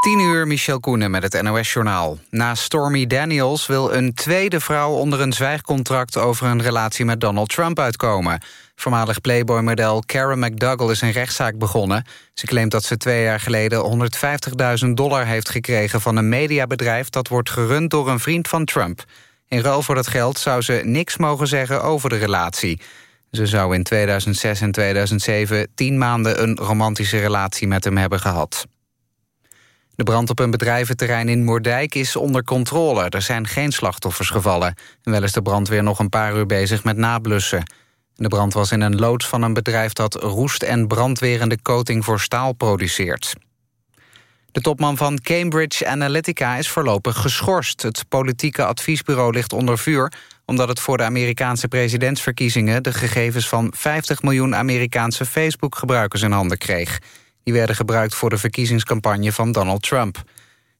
10 uur, Michel Koenen met het NOS-journaal. Na Stormy Daniels wil een tweede vrouw onder een zwijgcontract... over een relatie met Donald Trump uitkomen. Voormalig Playboy-model Karen McDougall is een rechtszaak begonnen. Ze claimt dat ze twee jaar geleden 150.000 dollar heeft gekregen... van een mediabedrijf dat wordt gerund door een vriend van Trump. In ruil voor dat geld zou ze niks mogen zeggen over de relatie. Ze zou in 2006 en 2007 tien maanden een romantische relatie met hem hebben gehad. De brand op een bedrijventerrein in Moerdijk is onder controle. Er zijn geen slachtoffers gevallen. En wel is de brandweer nog een paar uur bezig met nablussen. De brand was in een loods van een bedrijf dat roest- en brandwerende coating voor staal produceert. De topman van Cambridge Analytica is voorlopig geschorst. Het politieke adviesbureau ligt onder vuur... omdat het voor de Amerikaanse presidentsverkiezingen... de gegevens van 50 miljoen Amerikaanse Facebook-gebruikers in handen kreeg. Die werden gebruikt voor de verkiezingscampagne van Donald Trump.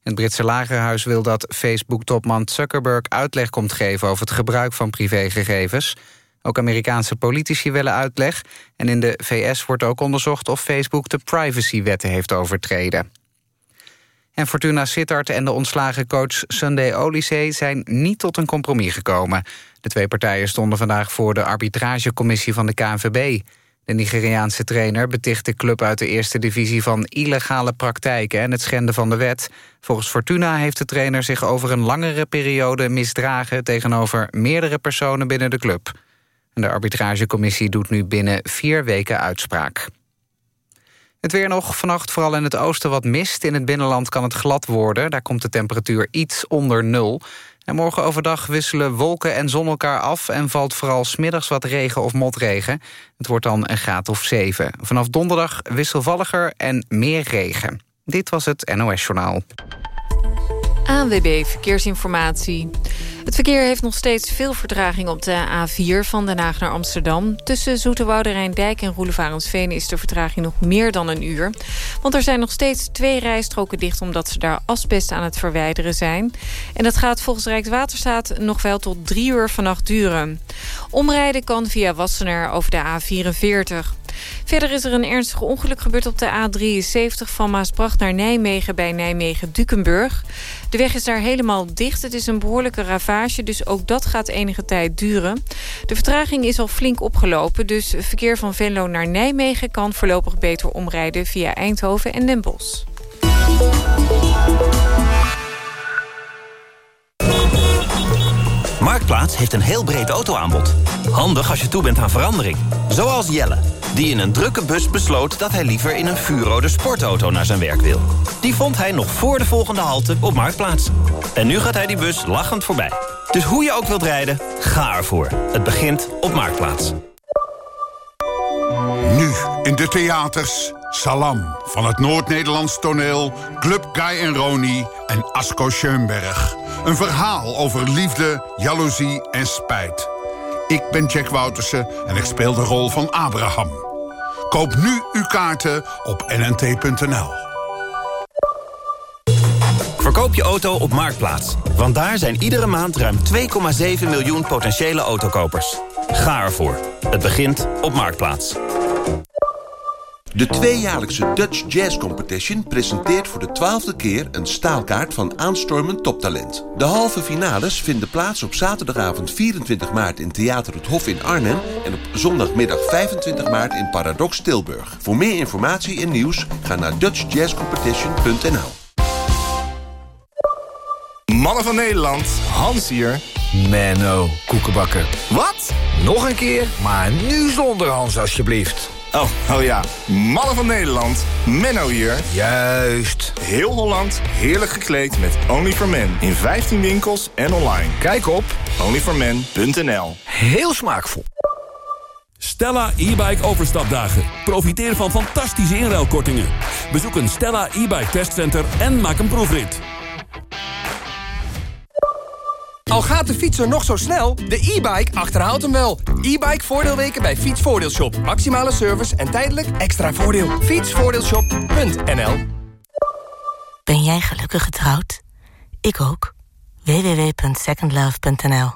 Het Britse lagerhuis wil dat Facebook-topman Zuckerberg uitleg komt geven... over het gebruik van privégegevens. Ook Amerikaanse politici willen uitleg. En in de VS wordt ook onderzocht of Facebook de privacywetten heeft overtreden. En Fortuna Sittard en de ontslagen coach Sunday Oliseh zijn niet tot een compromis gekomen. De twee partijen stonden vandaag voor de arbitragecommissie van de KNVB. De Nigeriaanse trainer beticht de club uit de eerste divisie... van illegale praktijken en het schenden van de wet. Volgens Fortuna heeft de trainer zich over een langere periode misdragen... tegenover meerdere personen binnen de club. De arbitragecommissie doet nu binnen vier weken uitspraak. Het weer nog, vannacht vooral in het oosten wat mist. In het binnenland kan het glad worden. Daar komt de temperatuur iets onder nul. En morgen overdag wisselen wolken en zon elkaar af... en valt vooral smiddags wat regen of motregen. Het wordt dan een graad of 7. Vanaf donderdag wisselvalliger en meer regen. Dit was het NOS Journaal. ANWB Verkeersinformatie. Het verkeer heeft nog steeds veel vertraging op de A4 van Den Haag naar Amsterdam. Tussen Zoeterwoude Rijndijk en Roelevarensveen is de vertraging nog meer dan een uur. Want er zijn nog steeds twee rijstroken dicht omdat ze daar asbest aan het verwijderen zijn. En dat gaat volgens Rijkswaterstaat nog wel tot drie uur vannacht duren. Omrijden kan via Wassenaar over de A44. Verder is er een ernstig ongeluk gebeurd op de A73 van Maasbracht naar Nijmegen bij Nijmegen-Dukenburg. De weg is daar helemaal dicht. Het is een behoorlijke ravage, dus ook dat gaat enige tijd duren. De vertraging is al flink opgelopen, dus verkeer van Venlo naar Nijmegen kan voorlopig beter omrijden via Eindhoven en Den Bosch. Marktplaats heeft een heel breed autoaanbod. Handig als je toe bent aan verandering. Zoals Jelle, die in een drukke bus besloot... dat hij liever in een vuurrode sportauto naar zijn werk wil. Die vond hij nog voor de volgende halte op Marktplaats. En nu gaat hij die bus lachend voorbij. Dus hoe je ook wilt rijden, ga ervoor. Het begint op Marktplaats. Nu in de theaters Salam van het Noord-Nederlands toneel... Club Guy en Roni en Asko Schoenberg. Een verhaal over liefde, jaloezie en spijt. Ik ben Jack Woutersen en ik speel de rol van Abraham. Koop nu uw kaarten op nnt.nl. Verkoop je auto op Marktplaats. Want daar zijn iedere maand ruim 2,7 miljoen potentiële autokopers. Ga ervoor. Het begint op Marktplaats. De tweejaarlijkse Dutch Jazz Competition presenteert voor de twaalfde keer een staalkaart van aanstormend toptalent. De halve finales vinden plaats op zaterdagavond 24 maart in Theater het Hof in Arnhem en op zondagmiddag 25 maart in Paradox Tilburg. Voor meer informatie en nieuws ga naar dutchjazzcompetition.nl. Mannen van Nederland, Hans hier. Menno, koekenbakker. Wat? Nog een keer, maar nu zonder Hans alsjeblieft. Oh, oh ja. Mannen van Nederland, Menno hier. Juist. Heel Holland, heerlijk gekleed met Only for Men. In 15 winkels en online. Kijk op onlyformen.nl Heel smaakvol. Stella e-bike overstapdagen. Profiteer van fantastische inruilkortingen. Bezoek een Stella e-bike testcenter en maak een proefrit. Al gaat de fietser nog zo snel, de e-bike achterhaalt hem wel. E-bike voordeelweken bij Fietsvoordeelshop. Maximale service en tijdelijk extra voordeel. Fietsvoordeelshop.nl Ben jij gelukkig getrouwd? Ik ook. www.secondlove.nl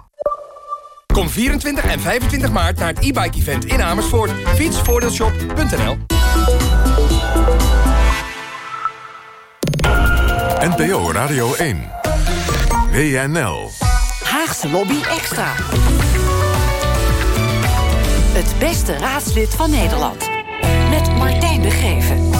Kom 24 en 25 maart naar het e-bike event in Amersfoort. Fietsvoordeelshop.nl NPO Radio 1. WNL. Haagse Lobby Extra. Het beste raadslid van Nederland. Met Martijn de Geven.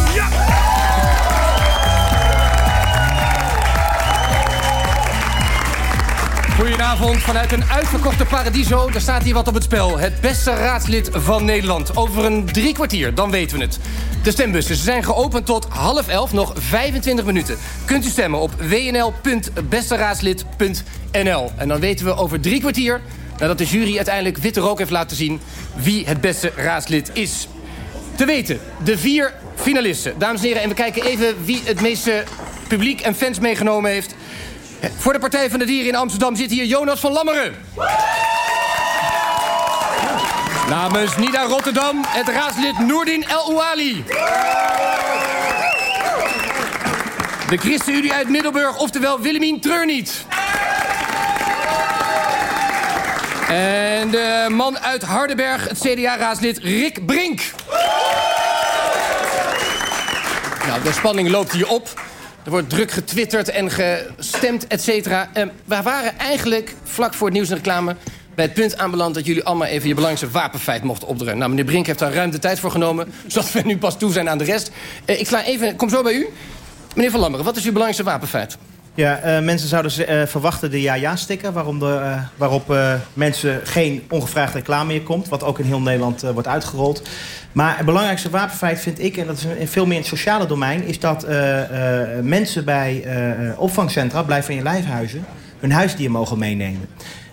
Goedenavond vanuit een uitverkochte Paradiso. Er staat hier wat op het spel. Het beste raadslid van Nederland. Over een drie kwartier, dan weten we het. De stembussen zijn geopend tot half elf, nog 25 minuten. Kunt u stemmen op wnl.besteraadslid.nl. En dan weten we over drie kwartier... nadat de jury uiteindelijk witte rook heeft laten zien... wie het beste raadslid is. Te weten, de vier finalisten. Dames en heren, en we kijken even wie het meeste publiek en fans meegenomen heeft... Voor de Partij van de Dieren in Amsterdam zit hier Jonas van Lammeren. Namens Nida Rotterdam het raadslid Noordin El Ouali. De ChristenUnie uit Middelburg, oftewel Willemien Treurniet. En de man uit Hardenberg, het CDA-raadslid Rick Brink. Nou, de spanning loopt hier op. Er wordt druk getwitterd en gestemd, et cetera. Uh, we waren eigenlijk vlak voor het nieuws en reclame... bij het punt aanbeland dat jullie allemaal even je belangrijkste wapenfeit mochten opdrukken. Nou, meneer Brink heeft daar ruim de tijd voor genomen... zodat we nu pas toe zijn aan de rest. Uh, ik sla even, kom zo bij u. Meneer Van Lammeren, wat is uw belangrijkste wapenfeit? Ja, uh, mensen zouden uh, verwachten de ja-ja-sticker... Uh, waarop mensen geen ongevraagde reclame meer komt... wat ook in heel Nederland wordt uitgerold. Maar het belangrijkste wapenfeit vind ik... en dat is veel meer in het sociale domein... is dat mensen bij opvangcentra, blijf van je lijfhuizen... hun huisdier mogen meenemen.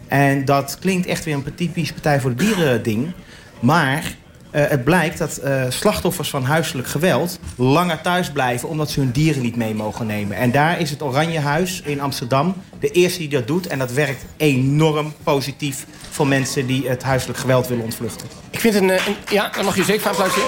En dat klinkt echt weer een typisch Partij voor de Dieren ding... maar uh, het blijkt dat uh, slachtoffers van huiselijk geweld langer thuis blijven... omdat ze hun dieren niet mee mogen nemen. En daar is het Oranje Huis in Amsterdam de eerste die dat doet. En dat werkt enorm positief voor mensen die het huiselijk geweld willen ontvluchten. Ik vind een... een ja, dan mag je zeker van applausje.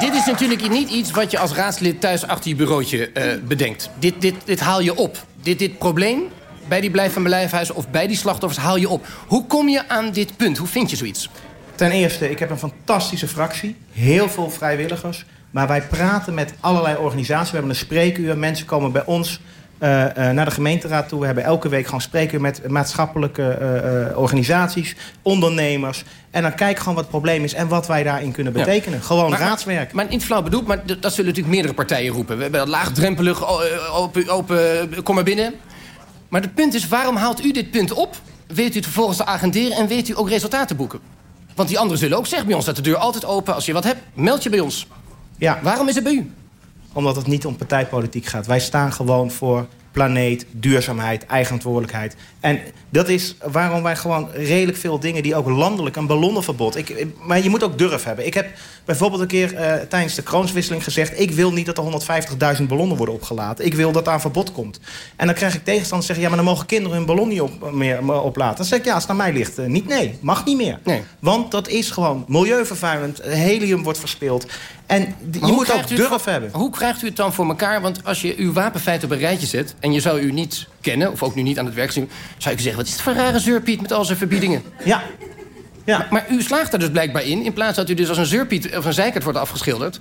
Dit is natuurlijk niet iets wat je als raadslid thuis achter je bureautje bedenkt. Dit, dit, dit haal je op. Dit, dit probleem bij die blijf van blijfhuizen of bij die slachtoffers haal je op. Hoe kom je aan dit punt? Hoe vind je zoiets? Ten eerste, ik heb een fantastische fractie. Heel veel vrijwilligers. Maar wij praten met allerlei organisaties. We hebben een spreekuur. Mensen komen bij ons uh, uh, naar de gemeenteraad toe. We hebben elke week gewoon spreken met maatschappelijke uh, organisaties, ondernemers. En dan kijk gewoon wat het probleem is en wat wij daarin kunnen betekenen. Ja. Gewoon maar, raadswerk. Maar, maar niet flauw bedoeld, maar dat zullen natuurlijk meerdere partijen roepen. We hebben laagdrempelig, open, open, kom maar binnen. Maar het punt is, waarom haalt u dit punt op? Weet u het vervolgens te agenderen en weet u ook resultaten boeken? Want die anderen zullen ook zeggen bij ons... dat de deur altijd open. Als je wat hebt, meld je bij ons. Ja. Waarom is het bij u? Omdat het niet om partijpolitiek gaat. Wij staan gewoon voor planeet, duurzaamheid, eigenverantwoordelijkheid. En dat is waarom wij gewoon redelijk veel dingen... die ook landelijk, een ballonnenverbod... Ik, maar je moet ook durf hebben. Ik heb bijvoorbeeld een keer uh, tijdens de kroonswisseling gezegd... ik wil niet dat er 150.000 ballonnen worden opgelaten. Ik wil dat daar een verbod komt. En dan krijg ik tegenstanders zeggen... ja, maar dan mogen kinderen hun ballon niet op, meer, oplaten. Dan zeg ik, ja, als het naar mij ligt, uh, niet nee. Mag niet meer. Nee. Want dat is gewoon milieuvervuilend. Helium wordt verspild. En je moet ook durf hebben. Hoe krijgt u het dan voor elkaar? Want als je uw wapenfeit op een rijtje zet... en je zou u niet kennen, of ook nu niet aan het werk zien... zou ik zeggen, wat is het voor rare zeurpiet met al zijn verbiedingen? Ja. ja. Maar, maar, u slaagt er dus blijkbaar in... in plaats dat u dus als een zeurpiet of een zeikert wordt afgeschilderd...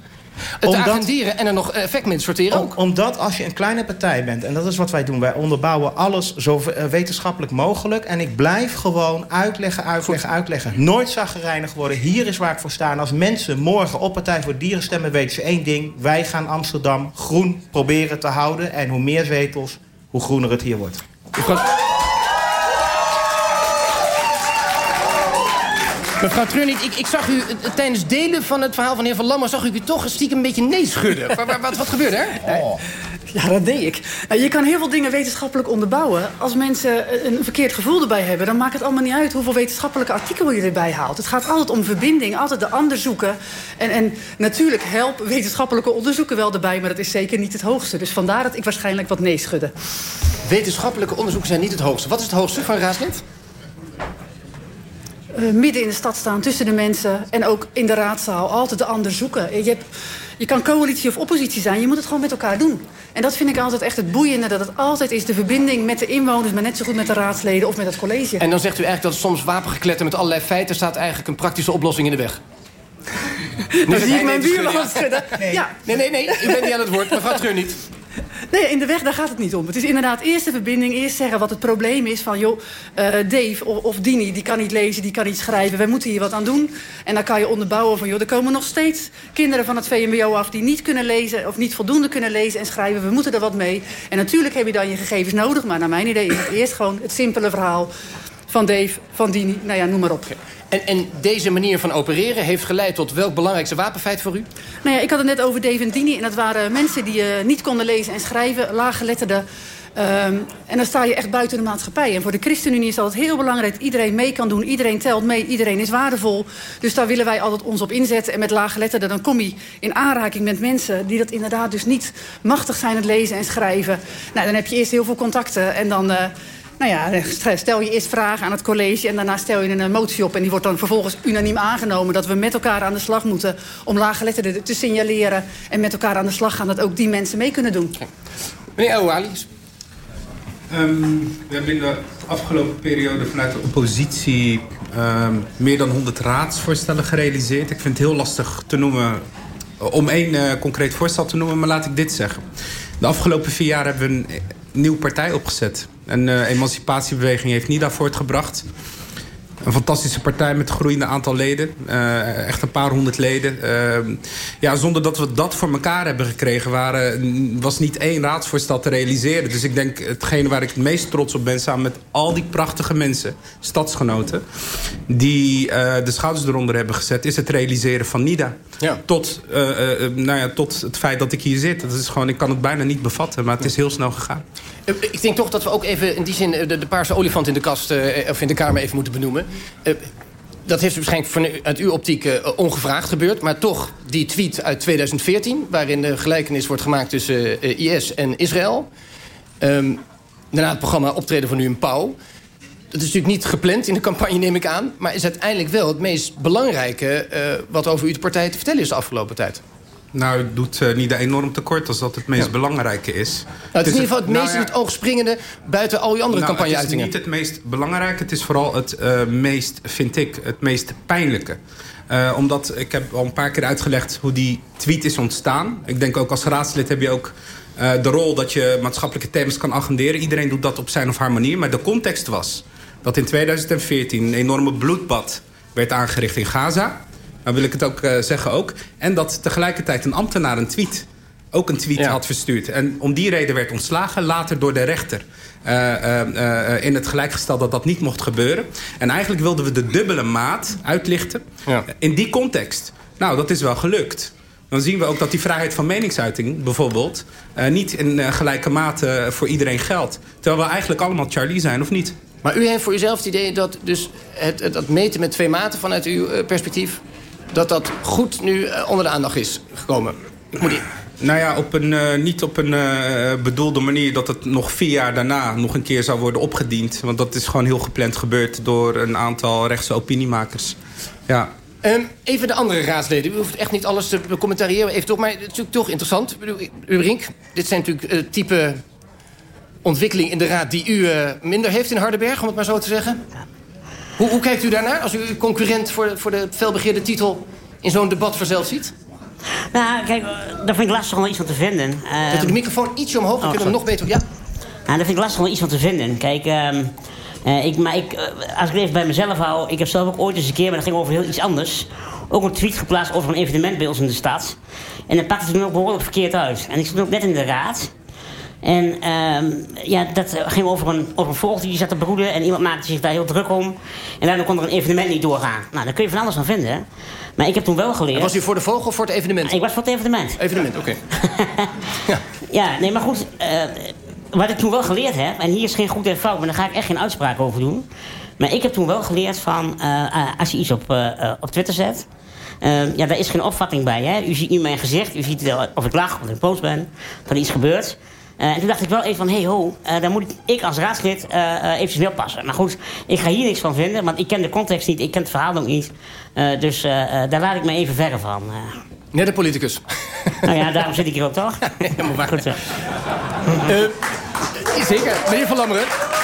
Het omdat, agenderen en er nog effect sorteren ook. Omdat als je een kleine partij bent, en dat is wat wij doen... wij onderbouwen alles zo wetenschappelijk mogelijk... en ik blijf gewoon uitleggen, uitleggen, uitleggen. Nooit zaggerijnig worden. Hier is waar ik voor sta. En als mensen morgen op Partij voor Dieren stemmen... weten ze één ding. Wij gaan Amsterdam groen proberen te houden. En hoe meer zetels, hoe groener het hier wordt. Mevrouw Treurniet, ik, ik zag u tijdens delen van het verhaal van de heer Van Lammer... zag ik u toch stiekem een beetje nee schudden. wat, wat, wat gebeurde er? Oh. Ja, dat deed ik. Nou, je kan heel veel dingen wetenschappelijk onderbouwen. Als mensen een verkeerd gevoel erbij hebben... dan maakt het allemaal niet uit hoeveel wetenschappelijke artikelen je erbij haalt. Het gaat altijd om verbinding, altijd de ander zoeken. En, en natuurlijk helpen wetenschappelijke onderzoeken wel erbij... maar dat is zeker niet het hoogste. Dus vandaar dat ik waarschijnlijk wat nee schudde. Wetenschappelijke onderzoeken zijn niet het hoogste. Wat is het hoogste van raadslid? Uh, midden in de stad staan, tussen de mensen... en ook in de raadzaal altijd de ander zoeken. Je, hebt, je kan coalitie of oppositie zijn, je moet het gewoon met elkaar doen. En dat vind ik altijd echt het boeiende, dat het altijd is de verbinding met de inwoners... maar net zo goed met de raadsleden of met het college. En dan zegt u eigenlijk dat soms wapengekletter met allerlei feiten... staat eigenlijk een praktische oplossing in de weg. Dan zie ik mijn buurman schudden. Nee. Ja. nee, nee, nee, u bent niet aan het woord. Mevrouw Treur niet. Nee, in de weg, daar gaat het niet om. Het is inderdaad eerst de verbinding, eerst zeggen wat het probleem is. Van, joh, uh, Dave of, of Dini, die kan niet lezen, die kan niet schrijven. Wij moeten hier wat aan doen. En dan kan je onderbouwen van, joh, er komen nog steeds kinderen van het VMBO af... die niet kunnen lezen of niet voldoende kunnen lezen en schrijven. We moeten er wat mee. En natuurlijk heb je dan je gegevens nodig. Maar naar mijn idee is het eerst gewoon het simpele verhaal van Dave, van Dini, nou ja, noem maar op. En, en, deze manier van opereren heeft geleid tot welk belangrijkste wapenfeit voor u? Nou ja, ik had het net over Dave en dat waren mensen die uh, niet konden lezen en schrijven, laaggeletterden. Um, en dan sta je echt buiten de maatschappij. En voor de ChristenUnie is altijd heel belangrijk dat iedereen mee kan doen. Iedereen telt mee, iedereen is waardevol. Dus daar willen wij altijd ons op inzetten. En met laaggeletterden dan kom je in aanraking met mensen... die dat inderdaad dus niet machtig zijn het lezen en schrijven. Nou, dan heb je eerst heel veel contacten en dan... Uh, nou ja, stel je eerst vragen aan het college... en daarna stel je een motie op... en die wordt dan vervolgens unaniem aangenomen... dat we met elkaar aan de slag moeten om laaggeletterden te signaleren... en met elkaar aan de slag gaan dat ook die mensen mee kunnen doen. Meneer Ouali. Um, we hebben in de afgelopen periode vanuit de oppositie... Um, meer dan 100 raadsvoorstellen gerealiseerd. Ik vind het heel lastig te noemen... om één uh, concreet voorstel te noemen, maar laat ik dit zeggen. De afgelopen vier jaar hebben we een nieuwe partij opgezet. Een uh, emancipatiebeweging heeft NIDA voortgebracht. Een fantastische partij met een groeiende aantal leden. Uh, echt een paar honderd leden. Uh, ja, zonder dat we dat voor elkaar hebben gekregen... Waren, was niet één raadsvoorstel te realiseren. Dus ik denk, hetgene waar ik het meest trots op ben... samen met al die prachtige mensen, stadsgenoten... die uh, de schouders eronder hebben gezet... is het realiseren van NIDA. Ja. Tot, nou ja, tot het feit dat ik hier zit. Dat is gewoon, ik kan het bijna niet bevatten, maar het is heel snel gegaan. Ik denk toch dat we ook even in die zin de, de paarse olifant in de kast uh, of in de kamer even moeten benoemen. Dat heeft waarschijnlijk van, uit uw optiek ongevraagd gebeurd. Maar toch die tweet uit 2014... waarin de gelijkenis wordt gemaakt tussen IS en Israël. Um, daarna het programma Optreden van u in Pauw. Dat is natuurlijk niet gepland in de campagne, neem ik aan. Maar is uiteindelijk wel het meest belangrijke... wat over uw partij te vertellen is de afgelopen tijd. Nou, het doet uh, niet enorm tekort als dat het meest ja. belangrijke is. Nou, het is in ieder geval het meest nou in het oog springende... buiten al die andere nou, campagne-uitingen. Het is niet het meest belangrijke. Het is vooral het uh, meest, vind ik, het meest pijnlijke. Uh, omdat, ik heb al een paar keer uitgelegd hoe die tweet is ontstaan. Ik denk ook als raadslid heb je ook de rol dat je maatschappelijke thema's kan agenderen. Iedereen doet dat op zijn of haar manier. Maar de context was dat in 2014 een enorme bloedbad werd aangericht in Gaza... Dan wil ik het ook uh, zeggen ook. En dat tegelijkertijd een ambtenaar een tweet ook een tweet ja. had verstuurd. En om die reden werd ontslagen, later door de rechter. Uh, uh, in het gelijkgestel dat dat niet mocht gebeuren. En eigenlijk wilden we de dubbele maat uitlichten ja. in die context. Nou, dat is wel gelukt. Dan zien we ook dat die vrijheid van meningsuiting bijvoorbeeld... niet in gelijke mate voor iedereen geldt. Terwijl we eigenlijk allemaal Charlie zijn, of niet? Maar u heeft voor uzelf het idee dat dus het, het, het meten met twee maten vanuit uw perspectief dat dat goed nu uh, onder de aandacht is gekomen. Ik moet nou ja, op een, uh, niet op een uh, bedoelde manier dat het nog vier jaar daarna nog een keer zou worden opgediend. Want dat is gewoon heel gepland gebeurd door een aantal rechtse opiniemakers. Ja. Um, even de andere raadsleden. U hoeft echt niet alles te commentariëren. Even toch, maar het is natuurlijk toch interessant. U Rink, dit zijn natuurlijk uh, type ontwikkeling in de raad die u minder heeft in Hardenberg, om het maar zo te zeggen. Hoe, hoe, kijkt u daarnaar als u uw concurrent voor de, voor de felbegeerde titel... in zo'n debat vanzelf ziet? Nou, kijk, daar vind ik lastig om iets van te vinden. Uh, Zet u de microfoon ietsje omhoog, dan oh, kunnen we nog beter... Ja. Nou, daar vind ik lastig om iets van te vinden. Kijk, uh, uh, ik, maar ik, als ik het even bij mezelf hou... ik heb zelf ook ooit eens een keer, maar dat ging over heel iets anders... ook een tweet geplaatst over een evenement bij ons in de stad. En dat pakte het me ook behoorlijk verkeerd uit. En ik stond ook net in de raad... En uh, ja, dat ging over een, over een vogel die zat te broeden. En iemand maakte zich daar heel druk om. En daardoor kon er een evenement niet doorgaan. Nou, daar kun je van alles van vinden. Hè? Maar ik heb toen wel geleerd... En was u voor de vogel of voor het evenement? Ik was voor het evenement. Evenement, oké. Okay. ja. ja, nee, maar goed. Uh, wat ik toen wel geleerd heb... en hier is geen goed en fout, maar daar ga ik echt geen uitspraak over doen. Maar ik heb toen wel geleerd van... Uh, als je iets op, uh, op Twitter zet... ja, daar is geen opvatting bij. Hè? U ziet nu mijn gezicht, u ziet of ik lach of ik boos ben... dat er iets gebeurt... Uh, en toen dacht ik wel even van, hé hey, ho, uh, daar moet ik als raadslid uh, eventjes mee oppassen. Maar goed, ik ga hier niks van vinden, want ik ken de context niet, ik ken het verhaal ook niet. dus daar laat ik me even verder van. Net de politicus. Nou ja, daarom zit ik hier ook toch? Helemaal waar. Goed zo. zeker. Meneer Van Lammeren.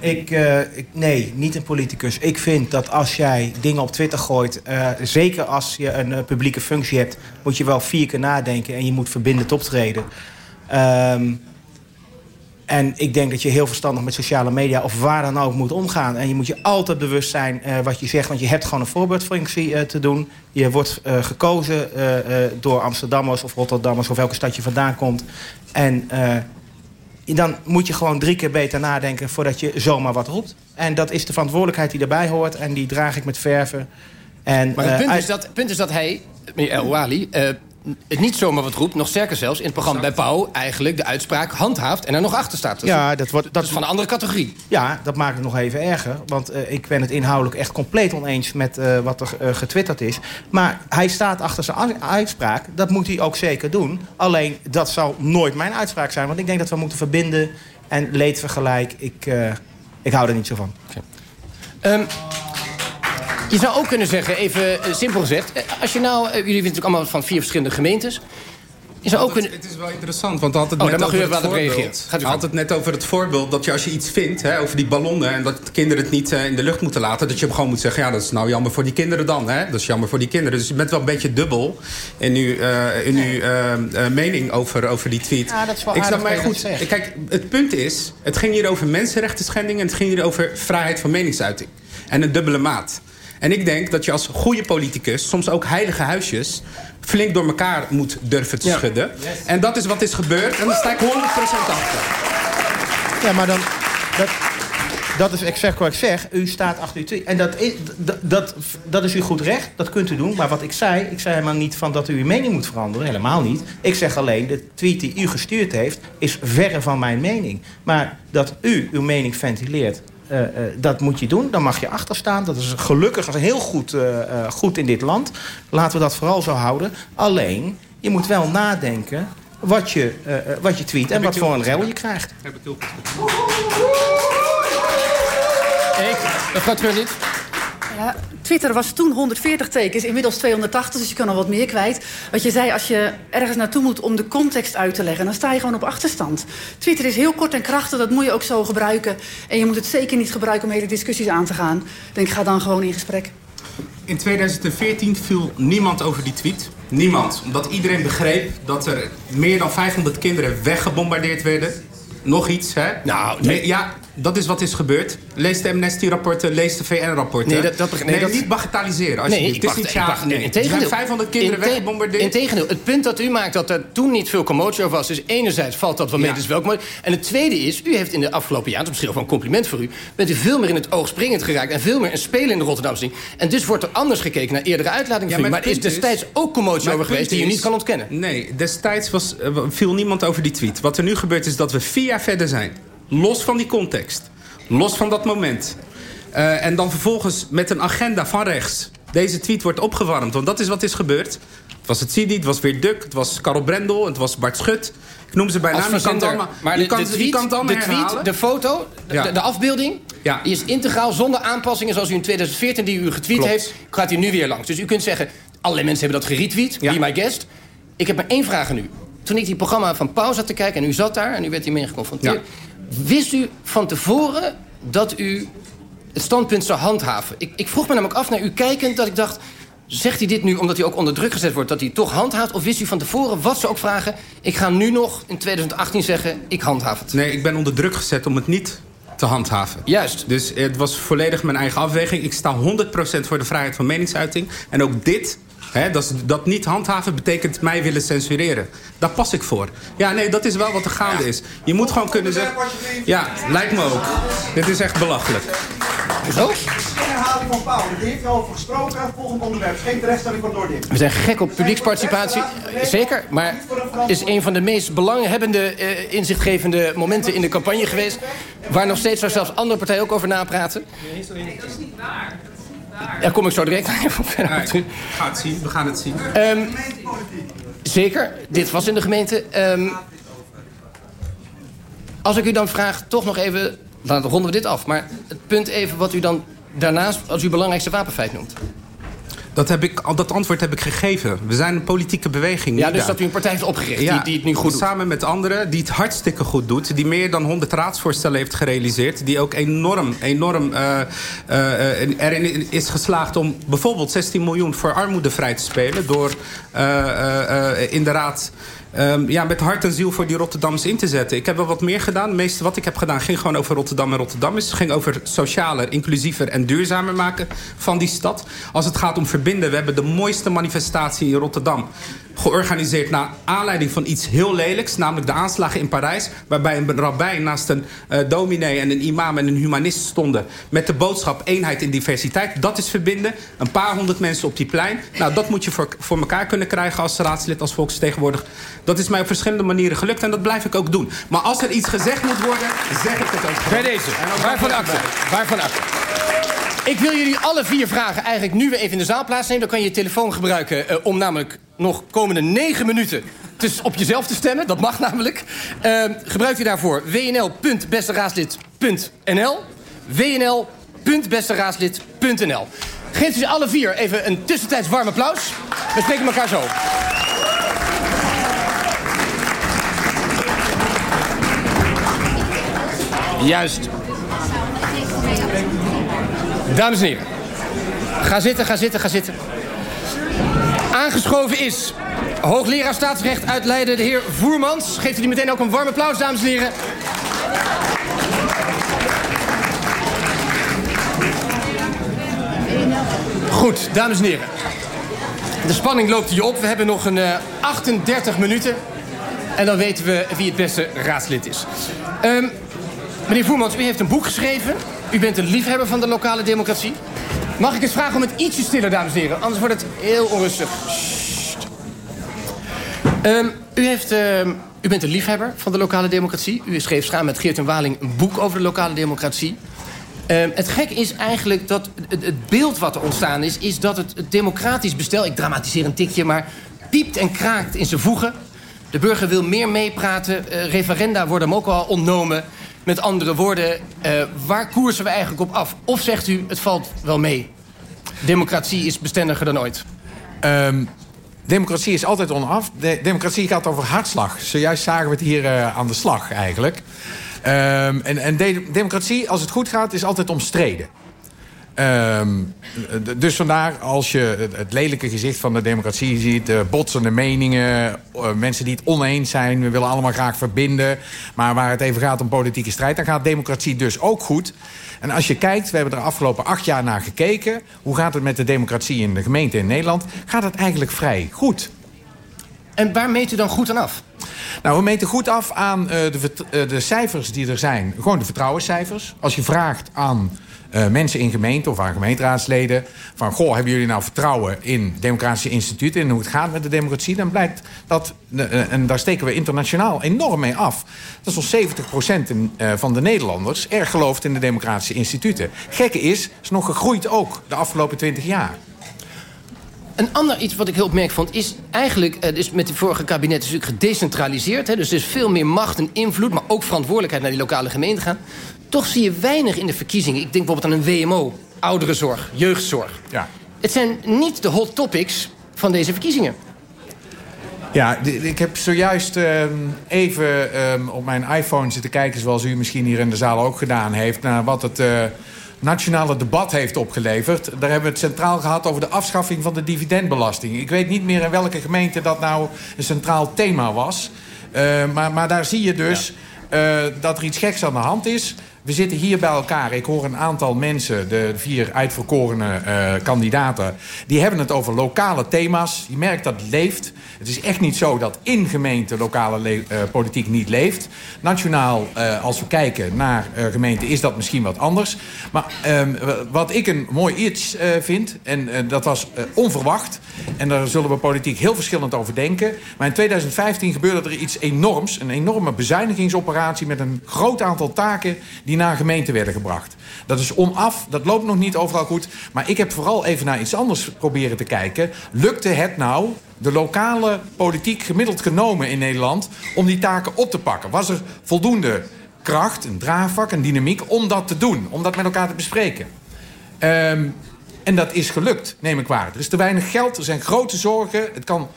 Ik, eh, ik, nee, niet een politicus. Ik vind dat als jij dingen op Twitter gooit... eh, zeker als je een eh, publieke functie hebt... moet je wel vier keer nadenken en je moet verbindend optreden. Ehm, en ik denk dat je heel verstandig met sociale media... of waar dan ook moet omgaan. En je moet je altijd bewust zijn wat je zegt... want je hebt gewoon een voorbeeldfunctie te doen. Je wordt gekozen door Amsterdammers of Rotterdammers... of welke stad je vandaan komt. En... dan moet je gewoon drie keer beter nadenken voordat je zomaar wat roept. En dat is de verantwoordelijkheid die daarbij hoort. En die draag ik met verven. En, Maar het eh, punt, is dat, het punt is dat hij, meneer El Wali... eh, het niet zomaar wat roept, nog sterker zelfs... in het programma bij Pauw eigenlijk de uitspraak handhaaft... en er nog achter staat. Dus Ja, dat wordt... Dat is van een andere categorie. Ja, dat maakt het nog even erger. Want eh, ik ben het inhoudelijk echt compleet oneens met eh, wat er eh, getwitterd is. Maar hij staat achter zijn uitspraak. Dat moet hij ook zeker doen. Alleen, dat zal nooit mijn uitspraak zijn. Want ik denk dat we moeten verbinden en leedvergelijk. Ik, ik hou er niet zo van. Ehm, je zou ook kunnen zeggen, even eh, simpel gezegd... eh, als je nou, eh, jullie weten natuurlijk allemaal van vier verschillende gemeentes... Je zou ook kunnen... Het is wel interessant, want altijd Oh, net over het voorbeeld. Gaat. Altijd net over het voorbeeld dat je als je iets vindt hè, over die ballonnen... en dat kinderen het niet in de lucht moeten laten... dat je hem gewoon moet zeggen, ja, dat is nou jammer voor die kinderen dan. Hè? Dat is jammer voor die kinderen. Dus je bent wel een beetje dubbel in uw, in uw mening over, over die tweet. Ja, dat is wel Ik snap mij goed. Kijk, het punt is, het ging hier over mensenrechten schendingen... en het ging hier over vrijheid van meningsuiting. En een dubbele maat. En ik denk dat je als goede politicus, soms ook heilige huisjes... flink door elkaar moet durven te schudden. En dat is wat is gebeurd. En daar sta ik 100% achter. Ja, maar dan... Dat, dat is exact wat ik zeg. U staat achter uw tweet. En dat is, dat, dat, dat is uw goed recht. Dat kunt u doen. Maar wat ik zei... Ik zei helemaal niet van dat u uw mening moet veranderen. Helemaal niet. Ik zeg alleen... De tweet die u gestuurd heeft... is verre van mijn mening. Maar dat u uw mening ventileert... eh, eh, dat moet je doen. Dan mag je achter staan. Dat is gelukkig dat is heel goed, eh, eh, goed in dit land. Laten we dat vooral zo houden. Alleen, je moet wel nadenken... Wat je, wat je tweet en wat voor een rel je krijgt. Ik, mevrouw Trullit. Ja, Twitter was toen 140 tekens, inmiddels 280, dus je kan al wat meer kwijt. Wat je zei, als je ergens naartoe moet om de context uit te leggen... dan sta je gewoon op achterstand. Twitter is heel kort en krachtig, dat moet je ook zo gebruiken. En je moet het zeker niet gebruiken om hele discussies aan te gaan. Ik denk, ga dan gewoon in gesprek. In 2014 viel niemand over die tweet. Niemand. Omdat iedereen begreep dat er meer dan 500 kinderen weggebombardeerd werden. Nog iets, hè? Nou, nee. Ja, dat is wat is gebeurd. Lees de Amnesty-rapporten, lees de VN-rapporten. Nee, dat- dat nee, nee, dat- niet bagatelliseren. Nee, alsjeblieft. ik het is niet ja, nee. Er zijn 500 kinderen weggebombardeerd. Integendeel, het punt dat u maakt dat er toen niet veel commotie over was... is enerzijds valt dat wel mee, Ja. dus welkom. En het tweede is, u heeft in de afgelopen jaren... misschien ook wel een compliment voor u... bent u veel meer in het oog springend geraakt... en veel meer een speler in de Rotterdamse ding. En dus wordt er anders gekeken naar eerdere uitlatingen Ja, maar er is destijds ook commotie over geweest... die u niet kan ontkennen. Nee, destijds was, eh, viel niemand over die tweet. Wat er nu gebeurt is dat we vier jaar verder zijn. Los van die context. Los van dat moment. Eh, en dan vervolgens met een agenda van rechts. Deze tweet wordt opgewarmd. Want dat is wat is gebeurd. Het was het Sidi, het was weer Duk, het was Karel Brendel, het was Bart Schut. Ik noem ze bij naam. Je kan maar je de, kan, de je tweet, kan de, tweet de foto, de, Ja. afbeelding... Ja. die is integraal zonder aanpassingen zoals u in 2014 die u getweet Klopt. heeft... gaat u nu weer langs. Dus u kunt zeggen, allerlei mensen hebben dat geretweet. Be my guest. Ik heb maar één vraag aan u. Toen ik die programma van Pauw zat te kijken en u zat daar... en u werd hiermee geconfronteerd... wist u van tevoren dat u het standpunt zou handhaven? Ik, ik vroeg me namelijk af naar u kijkend dat ik dacht... Zegt hij dit nu omdat hij ook onder druk gezet wordt... dat hij toch handhaaft? Of wist u van tevoren, wat ze ook vragen... ik ga nu nog in 2018 zeggen, ik handhaaf het? Nee, ik ben onder druk gezet om het niet te handhaven. Juist. Dus het was volledig mijn eigen afweging. Ik sta 100% voor de vrijheid van meningsuiting. En ook dit, hè, dat, is- dat niet handhaven, betekent mij willen censureren. Daar pas ik voor. Ja, nee, dat is wel wat er gaande is. Je moet gewoon kunnen zeggen... Ja, lijkt me ook. Dit is echt belachelijk. Zo? herhaling van Paul. Die heeft erover gesproken. Volgend onderwerp. Geen terechtstelling van Noordin. We zijn gek op publieksparticipatie, zeker. Maar is een van de meest belanghebbende, eh, inzichtgevende momenten in de campagne geweest. Waar nog steeds waar zelfs andere partijen ook over napraten. Daar kom ik zo direct even verder. We gaan het zien. We gaan het zien. Ehm, zeker, dit was in de gemeente. Ehm, als ik u dan vraag, toch nog even... Dan ronden we dit af. Maar het punt even wat u dan daarnaast als uw belangrijkste wapenfeit noemt. Dat, heb ik, dat antwoord heb ik gegeven. We zijn een politieke beweging. Ja, dus dat u een partij heeft opgericht die, die het nu goed doet. Samen met anderen die het hartstikke goed doet. Die meer dan 100 raadsvoorstellen heeft gerealiseerd. Die ook enorm, enorm uh, uh, erin is geslaagd om bijvoorbeeld 16 miljoen voor armoede vrij te spelen. Door uh, in de raad um, ja, met hart en ziel voor die Rotterdams in te zetten. Ik heb wel wat meer gedaan. Het meeste wat ik heb gedaan ging gewoon over Rotterdam en Rotterdammers. Het ging over socialer, inclusiever en duurzamer maken van die stad. Als het gaat om verbinden, we hebben de mooiste manifestatie in Rotterdam georganiseerd naar aanleiding van iets heel lelijks, namelijk de aanslagen in Parijs, waarbij een rabbijn naast een uh, dominee en een imam en een humanist stonden met de boodschap eenheid in diversiteit. Dat is verbinden. Een paar honderd mensen op die plein. Nou, dat moet je voor, voor elkaar kunnen krijgen als raadslid, als volksvertegenwoordiger. Dat is mij op verschillende manieren gelukt en dat blijf ik ook doen. Maar als er iets gezegd moet worden, zeg ik het ook. Bij deze. Waarvan acte? Waarvan acte? Ik wil jullie alle vier vragen eigenlijk nu weer even in de zaal plaatsnemen. Dan kan je je telefoon gebruiken uh, om namelijk nog komende negen minuten dus op jezelf te stemmen. Dat mag namelijk. Uh, gebruikt u daarvoor wnl.besteraadslid.nl wnl.besteraadslid.nl Geeft u ze alle vier even een tussentijds warm applaus. We spreken elkaar zo. Juist. Dames en heren. Ga zitten, ga zitten, ga zitten. Aangeschoven is hoogleraar staatsrecht uit Leiden, de heer Voermans. Geeft u die meteen ook een warm applaus, dames en heren. Goed, dames en heren. De spanning loopt hier op. We hebben nog een uh, 38 minuten. En dan weten we wie het beste raadslid is. Um, meneer Voermans, u heeft een boek geschreven. U bent een liefhebber van de lokale democratie. Mag ik eens vragen om het ietsje stiller, dames en heren? Anders wordt het heel onrustig. Um, u, heeft, uh, u bent een liefhebber van de lokale democratie. U schreef samen met Geert en Waling een boek over de lokale democratie. Um, het gek is eigenlijk dat het, het, beeld wat er ontstaan is... is dat het, democratisch bestel, ik dramatiseer een tikje... maar piept en kraakt in zijn voegen. De burger wil meer meepraten. Uh, referenda worden hem ook al ontnomen. Met andere woorden, uh, waar koersen we eigenlijk op af? Of zegt u, het valt wel mee? Democratie is bestendiger dan ooit. Um, democratie is altijd onaf. De democratie gaat over hartslag. Zojuist zagen we het hier uh, aan de slag eigenlijk. Um, en en de democratie, als het goed gaat, is altijd omstreden. Um, dus vandaar, als je het lelijke gezicht van de democratie ziet... Uh, botsende meningen, uh, mensen die het oneens zijn... we willen allemaal graag verbinden... maar waar het even gaat om politieke strijd... dan gaat democratie dus ook goed. En als je kijkt, we hebben er afgelopen acht jaar naar gekeken... hoe gaat het met de democratie in de gemeente in Nederland... gaat het eigenlijk vrij goed. En waar meet u dan goed aan af? Nou, we meten goed af aan uh, de, de cijfers die er zijn. Gewoon de vertrouwenscijfers. Als je vraagt aan uh, mensen in gemeente of aan gemeenteraadsleden... van, goh, hebben jullie nou vertrouwen in democratische instituten... en hoe het gaat met de democratie, dan blijkt dat... Uh, en daar steken we internationaal enorm mee af... dat zo'n 70 procent van de Nederlanders erg gelooft in de democratische instituten. Gekke is, is nog gegroeid ook de afgelopen 20 jaar. Een ander iets wat ik heel opmerkelijk vond... is eigenlijk, dus met het vorige kabinet is natuurlijk gedecentraliseerd. Hè, dus er is veel meer macht en invloed... maar ook verantwoordelijkheid naar die lokale gemeente gaan. Toch zie je weinig in de verkiezingen. Ik denk bijvoorbeeld aan een WMO, ouderenzorg, jeugdzorg. Ja. Het zijn niet de hot topics van deze verkiezingen. Ja, ik heb zojuist uh, even uh, op mijn iPhone zitten kijken... zoals u misschien hier in de zaal ook gedaan heeft... naar wat het uh, nationale debat heeft opgeleverd. Daar hebben we het centraal gehad over de afschaffing van de dividendbelasting. Ik weet niet meer in welke gemeente dat nou een centraal thema was. Uh, maar, maar daar zie je dus ja. uh, dat er iets geks aan de hand is... We zitten hier bij elkaar. Ik hoor een aantal mensen, de vier uitverkorene uh, kandidaten... die hebben het over lokale thema's. Je merkt dat het leeft. Het is echt niet zo dat in gemeente lokale uh, politiek niet leeft. Nationaal, uh, als we kijken naar gemeenten, is dat misschien wat anders. Maar ehm, wat ik een mooi iets vind, en dat was onverwacht... en daar zullen we politiek heel verschillend over denken... maar in 2015 gebeurde er iets enorms. Een enorme bezuinigingsoperatie met een groot aantal taken... die naar gemeente werden gebracht. Dat is onaf, dat loopt nog niet overal goed. Maar ik heb vooral even naar iets anders proberen te kijken. Lukte het nou, de lokale politiek gemiddeld genomen in Nederland... om die taken op te pakken? Was er voldoende kracht, een draagvlak, een dynamiek om dat te doen? Om dat met elkaar te bespreken? Um, En dat is gelukt, neem ik waar. Er is te weinig geld, er zijn grote zorgen. Het kan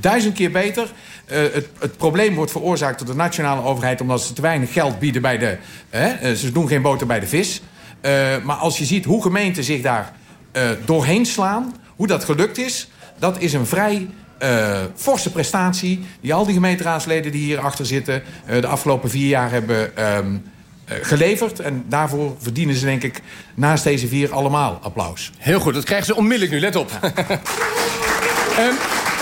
duizend keer beter. Uh, het, het, probleem wordt veroorzaakt door de nationale overheid... omdat ze te weinig geld bieden bij de... Uh, ze doen geen boter bij de vis. Uh, maar als je ziet hoe gemeenten zich daar doorheen slaan... hoe dat gelukt is, dat is een vrij forse prestatie... die al die gemeenteraadsleden die hierachter zitten... de afgelopen vier jaar hebben ehm, geleverd. En daarvoor verdienen ze denk ik naast deze vier allemaal applaus. Heel goed, dat krijgen ze onmiddellijk nu, let op. um,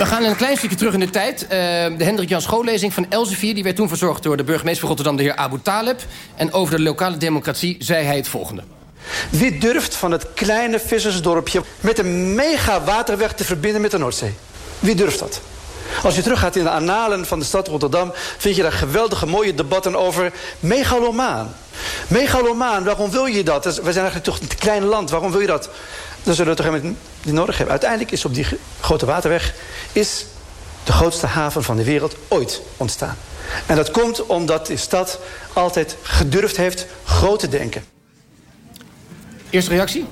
We gaan een klein stukje terug in de tijd. Uh, de Hendrik Jan schoollezing van Elsevier... die werd toen verzorgd door de burgemeester van Rotterdam, de heer Abu Taleb. En over de lokale democratie zei hij het volgende. Wie durft van het kleine vissersdorpje... met een mega waterweg te verbinden met de Noordzee? Wie durft dat? Als je teruggaat in de annalen van de stad Rotterdam... vind je daar geweldige mooie debatten over megalomaan. Megalomaan, waarom wil je dat? We zijn eigenlijk toch een klein land, waarom wil je dat? Dan zullen we toch helemaal niet nodig hebben. Uiteindelijk is op die grote waterweg... is de grootste haven van de wereld ooit ontstaan. En dat komt omdat de stad altijd gedurfd heeft groot te denken. Eerste reactie?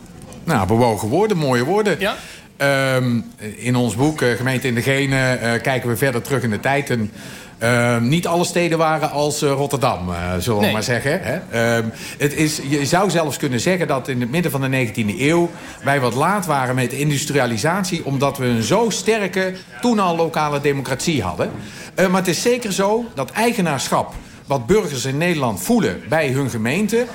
Nou, bewogen woorden, mooie woorden. Ja? Um, in ons boek, uh, Gemeente in de Gene, uh, kijken we verder terug in de tijd. En uh, niet alle steden waren als uh, Rotterdam, uh, zullen we nee. maar zeggen. Hè? het is, je zou zelfs kunnen zeggen dat in het midden van de 19e eeuw... wij wat laat waren met industrialisatie... omdat we een zo sterke, toen al lokale democratie hadden. maar het is zeker zo dat eigenaarschap... wat burgers in Nederland voelen bij hun gemeente...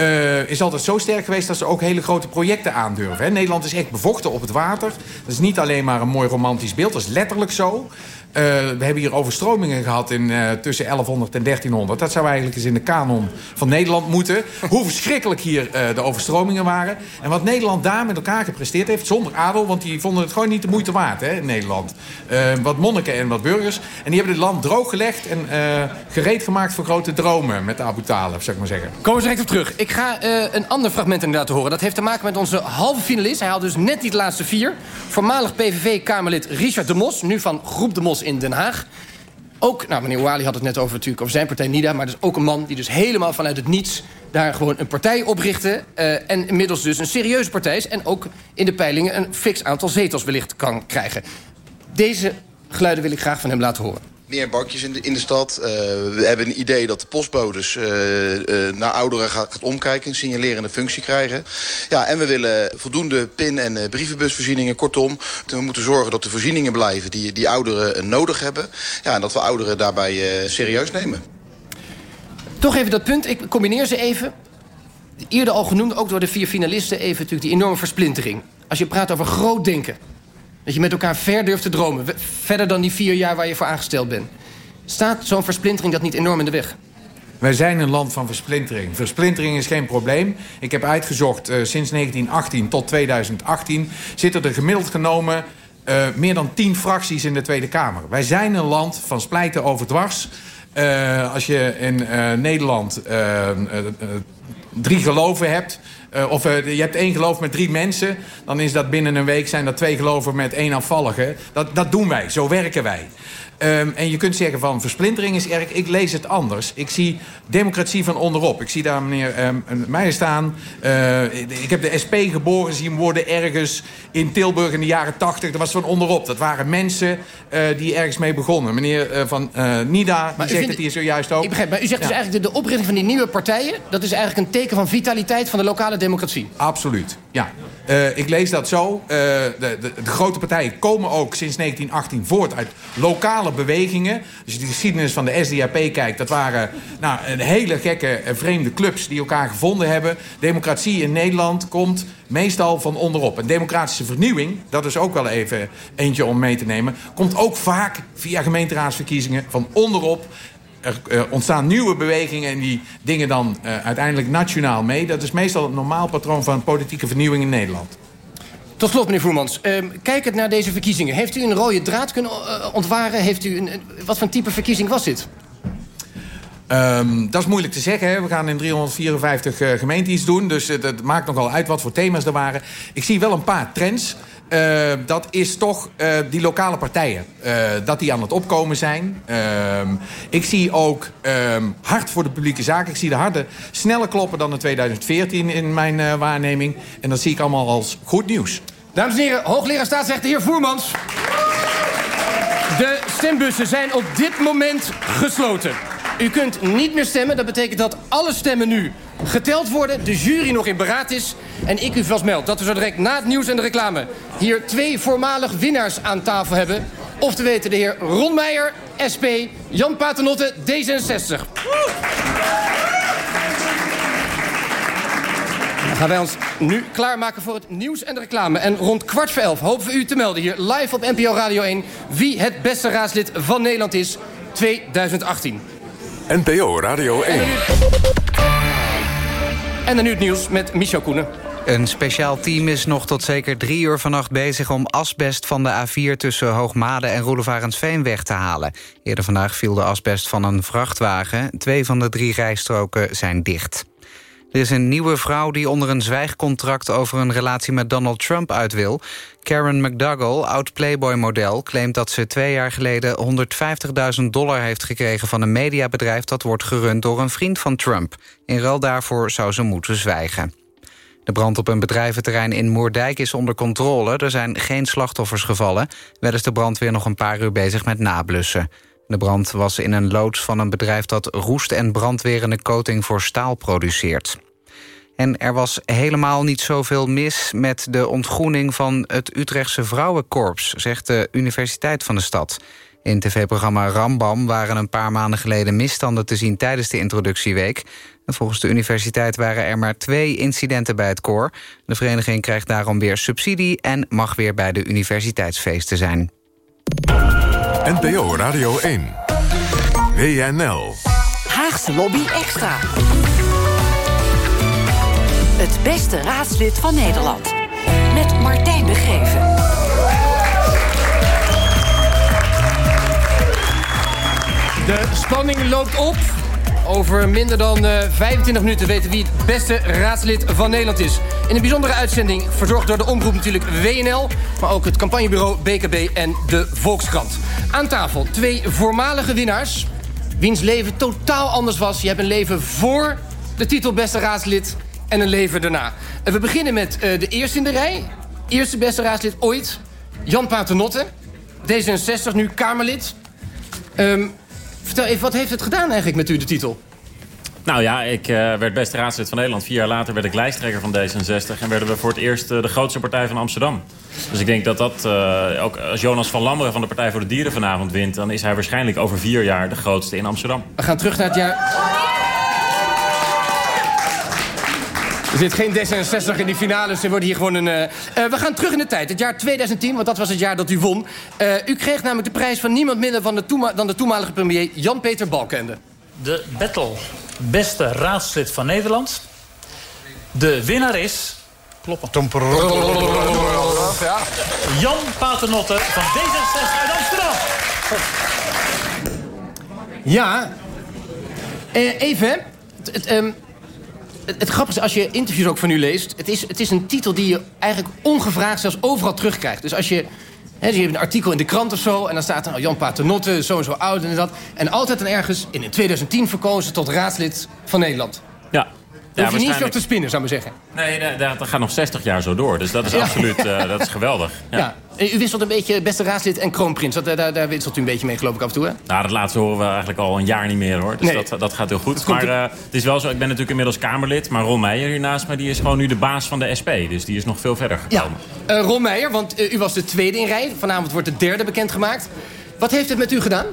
Uh, is altijd zo sterk geweest dat ze ook hele grote projecten aandurven. Hè? Nederland is echt bevochten op het water. Dat is niet alleen maar een mooi romantisch beeld, dat is letterlijk zo. Uh, we hebben hier overstromingen gehad in, uh, tussen 1100 en 1300. Dat zou eigenlijk eens in de kanon van Nederland moeten. Hoe verschrikkelijk hier uh, de overstromingen waren. En wat Nederland daar met elkaar gepresteerd heeft, zonder adel... want die vonden het gewoon niet de moeite waard hè, in Nederland. wat monniken en wat burgers. En die hebben dit land drooggelegd en gereed gemaakt voor grote dromen... met de Abu Talib, zou ik maar zeggen. Komen we direct op terug. Ik ga een ander fragment inderdaad horen. Dat heeft te maken met onze halve finalist. Hij had dus net die laatste vier. Voormalig PVV-Kamerlid Richard de Mos, nu van Groep de Mos in Den Haag. Ook, nou, meneer Wali had het net over, natuurlijk, over zijn partij NIDA... maar dat is ook een man die dus helemaal vanuit het niets... daar gewoon een partij oprichtte... Uh, en inmiddels dus een serieuze partij is... en ook in de peilingen een fix aantal zetels wellicht kan krijgen. Deze geluiden wil ik graag van hem laten horen meer bankjes in de, in de stad. Uh, we hebben een idee dat de postbodes uh, uh, naar ouderen gaat, gaat, omkijken... een signalerende functie krijgen. Ja, en we willen voldoende pin- en brievenbusvoorzieningen. Kortom, we moeten zorgen dat de voorzieningen blijven die, die ouderen nodig hebben. Ja, en dat we ouderen daarbij serieus nemen. Toch even dat punt, ik combineer ze even. Eerder al genoemd, ook door de vier finalisten... even natuurlijk die enorme versplintering. Als je praat over groot denken... Dat je met elkaar ver durft te dromen. Verder dan die vier jaar waar je voor aangesteld bent. Staat zo'n versplintering dat niet enorm in de weg? Wij zijn een land van versplintering. Versplintering is geen probleem. Ik heb uitgezocht, uh, sinds 1918 tot 2018... zitten er gemiddeld genomen uh, meer dan tien fracties in de Tweede Kamer. Wij zijn een land van splijten over dwars. Uh, als je in Nederland drie geloven hebt... Uh, of uh, je hebt één geloof met drie mensen... dan is dat binnen een week zijn dat twee geloven met één afvallige. Dat, dat doen wij, zo werken wij. Um, en je kunt zeggen van versplintering is erg. Ik lees het anders. Ik zie democratie van onderop. Ik zie daar meneer um, Meijer staan. Uh, ik heb de SP geboren zien worden ergens in Tilburg in de jaren tachtig. Dat was van onderop. Dat waren mensen uh, die ergens mee begonnen. Meneer uh, van Nida, die zegt het hier zojuist ook. Ik begrijp, maar u zegt dus eigenlijk de, de oprichting van die nieuwe partijen... dat is eigenlijk een teken van vitaliteit van de lokale democratie. Absoluut, ja. Uh, ik lees dat zo. Uh, de, de, de, grote partijen komen ook sinds 1918 voort uit lokale bewegingen. Als je de geschiedenis van de SDAP kijkt... dat waren nou, een hele gekke, vreemde clubs die elkaar gevonden hebben. Democratie in Nederland komt meestal van onderop. En democratische vernieuwing, dat is ook wel even eentje om mee te nemen... komt ook vaak via gemeenteraadsverkiezingen van onderop er uh, ontstaan nieuwe bewegingen en die dingen dan uh, uiteindelijk nationaal mee. Dat is meestal het normaal patroon van politieke vernieuwing in Nederland. Tot slot, meneer Voermans. Uh, kijkend naar deze verkiezingen. Heeft u een rode draad kunnen eh, ontwaren? Heeft u een, wat voor type verkiezing was dit? Um, dat is moeilijk te zeggen. We gaan in 354 uh, gemeentes doen. Dus het, het maakt nogal uit wat voor thema's er waren. Ik zie wel een paar trends. Uh, dat is toch uh, die lokale partijen. Uh, dat die aan het opkomen zijn. Ik zie ook ehm, hard voor de publieke zaak. Ik zie de harde sneller kloppen dan in 2014 in mijn waarneming. En dat zie ik allemaal als goed nieuws. Dames en heren, hoogleraar staatsrecht, de heer Voermans. De stembussen zijn op dit moment gesloten. U kunt niet meer stemmen. Dat betekent dat alle stemmen nu geteld worden. De jury nog in beraad is. En ik u vastmeld dat we zo direct na het nieuws en de reclame... hier twee voormalig winnaars aan tafel hebben. Of te weten de heer Ron Meijer, SP, Jan Paternotte, D66. Dan gaan wij ons nu klaarmaken voor het nieuws en de reclame. En rond kwart voor elf hopen we u te melden hier live op NPO Radio 1... wie het beste raadslid van Nederland is 2018. NPO Radio 1. En dan nu het nieuws met Michel Koenen. Een speciaal team is nog tot zeker drie uur vannacht bezig... om asbest van de A4 tussen Hoogmade en Roelevarensveen weg te halen. Eerder vandaag viel de asbest van een vrachtwagen. Twee van de drie rijstroken zijn dicht. Er is een nieuwe vrouw die onder een zwijgcontract over een relatie met Donald Trump uit wil. Karen McDougall, oud-Playboy-model, claimt dat ze twee jaar geleden 150.000 dollar heeft gekregen van een mediabedrijf dat wordt gerund door een vriend van Trump. In ruil daarvoor zou ze moeten zwijgen. De brand op een bedrijventerrein in Moerdijk is onder controle. Er zijn geen slachtoffers gevallen. Wel is de brandweer nog een paar uur bezig met nablussen. De brand was in een loods van een bedrijf dat roest- en brandwerende coating voor staal produceert. En er was helemaal niet zoveel mis met de ontgroening van het Utrechtse Vrouwenkorps, zegt de Universiteit van de stad. In tv-programma Rambam waren een paar maanden geleden misstanden te zien tijdens de introductieweek. En volgens de universiteit waren er maar twee incidenten bij het koor. De vereniging krijgt daarom weer subsidie en mag weer bij de universiteitsfeesten zijn. NPO Radio 1. WNL. Haagse Lobby Extra. Het beste raadslid van Nederland. Met Martijn de Geven. De spanning loopt op. Over minder dan uh, 25 minuten weten wie het beste raadslid van Nederland is. In een bijzondere uitzending, verzorgd door de omroep natuurlijk WNL... maar ook het campagnebureau BKB en de Volkskrant. Aan tafel twee voormalige winnaars... wiens leven totaal anders was. Je hebt een leven voor de titel beste raadslid en een leven daarna. En we beginnen met uh, de eerste in de rij. Eerste beste raadslid ooit, Jan Paternotte. D66, nu Kamerlid. Um, vertel even, wat heeft het gedaan eigenlijk met u, de titel? Nou ja, ik uh, werd beste raadslid van Nederland. Vier jaar later werd ik lijsttrekker van D66... en werden we voor het eerst uh, de grootste partij van Amsterdam. Dus ik denk dat dat, uh, ook als Jonas van Lammeren van de Partij voor de Dieren vanavond wint... dan is hij waarschijnlijk over vier jaar de grootste in Amsterdam. We gaan terug naar het jaar... zit geen D66 in die finales. Er wordt hier gewoon een. Uh, uh, we gaan terug in de tijd. Het jaar 2010, want dat was het jaar dat u won. Uh, u kreeg namelijk de prijs van niemand minder van de dan de toenmalige premier Jan-Peter Balkende. De battle beste raadslid van Nederland. De winnaar is. Kloppen. Ja. Jan Paternotte van D66 uit Amsterdam. Ja. even, hè. Het, grappige is, als je interviews ook van u leest... Het is, het is een titel die je eigenlijk ongevraagd zelfs overal terugkrijgt. Dus als je... He, dus een artikel in de krant of zo... en dan staat er oh, Jan Paternotte, zo en zo oud en dat. En altijd en ergens in 2010 verkozen tot raadslid van Nederland. Ja. Hoef je niet zo te spinnen, zou ik maar zeggen. Nee, dat, dat gaat nog 60 jaar zo door. Dus dat is absoluut uh, dat is geweldig. Ja. ja. U wisselt een beetje beste raadslid en kroonprins. Dat, daar, daar wisselt u een beetje mee, geloof ik, af en toe, hè? Nou, dat laatste horen we eigenlijk al een jaar niet meer, hoor. Dus nee. dat, dat gaat heel goed. Maar uh, het is wel zo, ik ben natuurlijk inmiddels Kamerlid. Maar Ron Meijer hier naast me, die is gewoon nu de baas van de SP. Dus die is nog veel verder gekomen. Ja. Uh, Ron Meijer, want uh, u was de tweede in rij. Vanavond wordt de derde bekendgemaakt. Wat heeft het met u gedaan?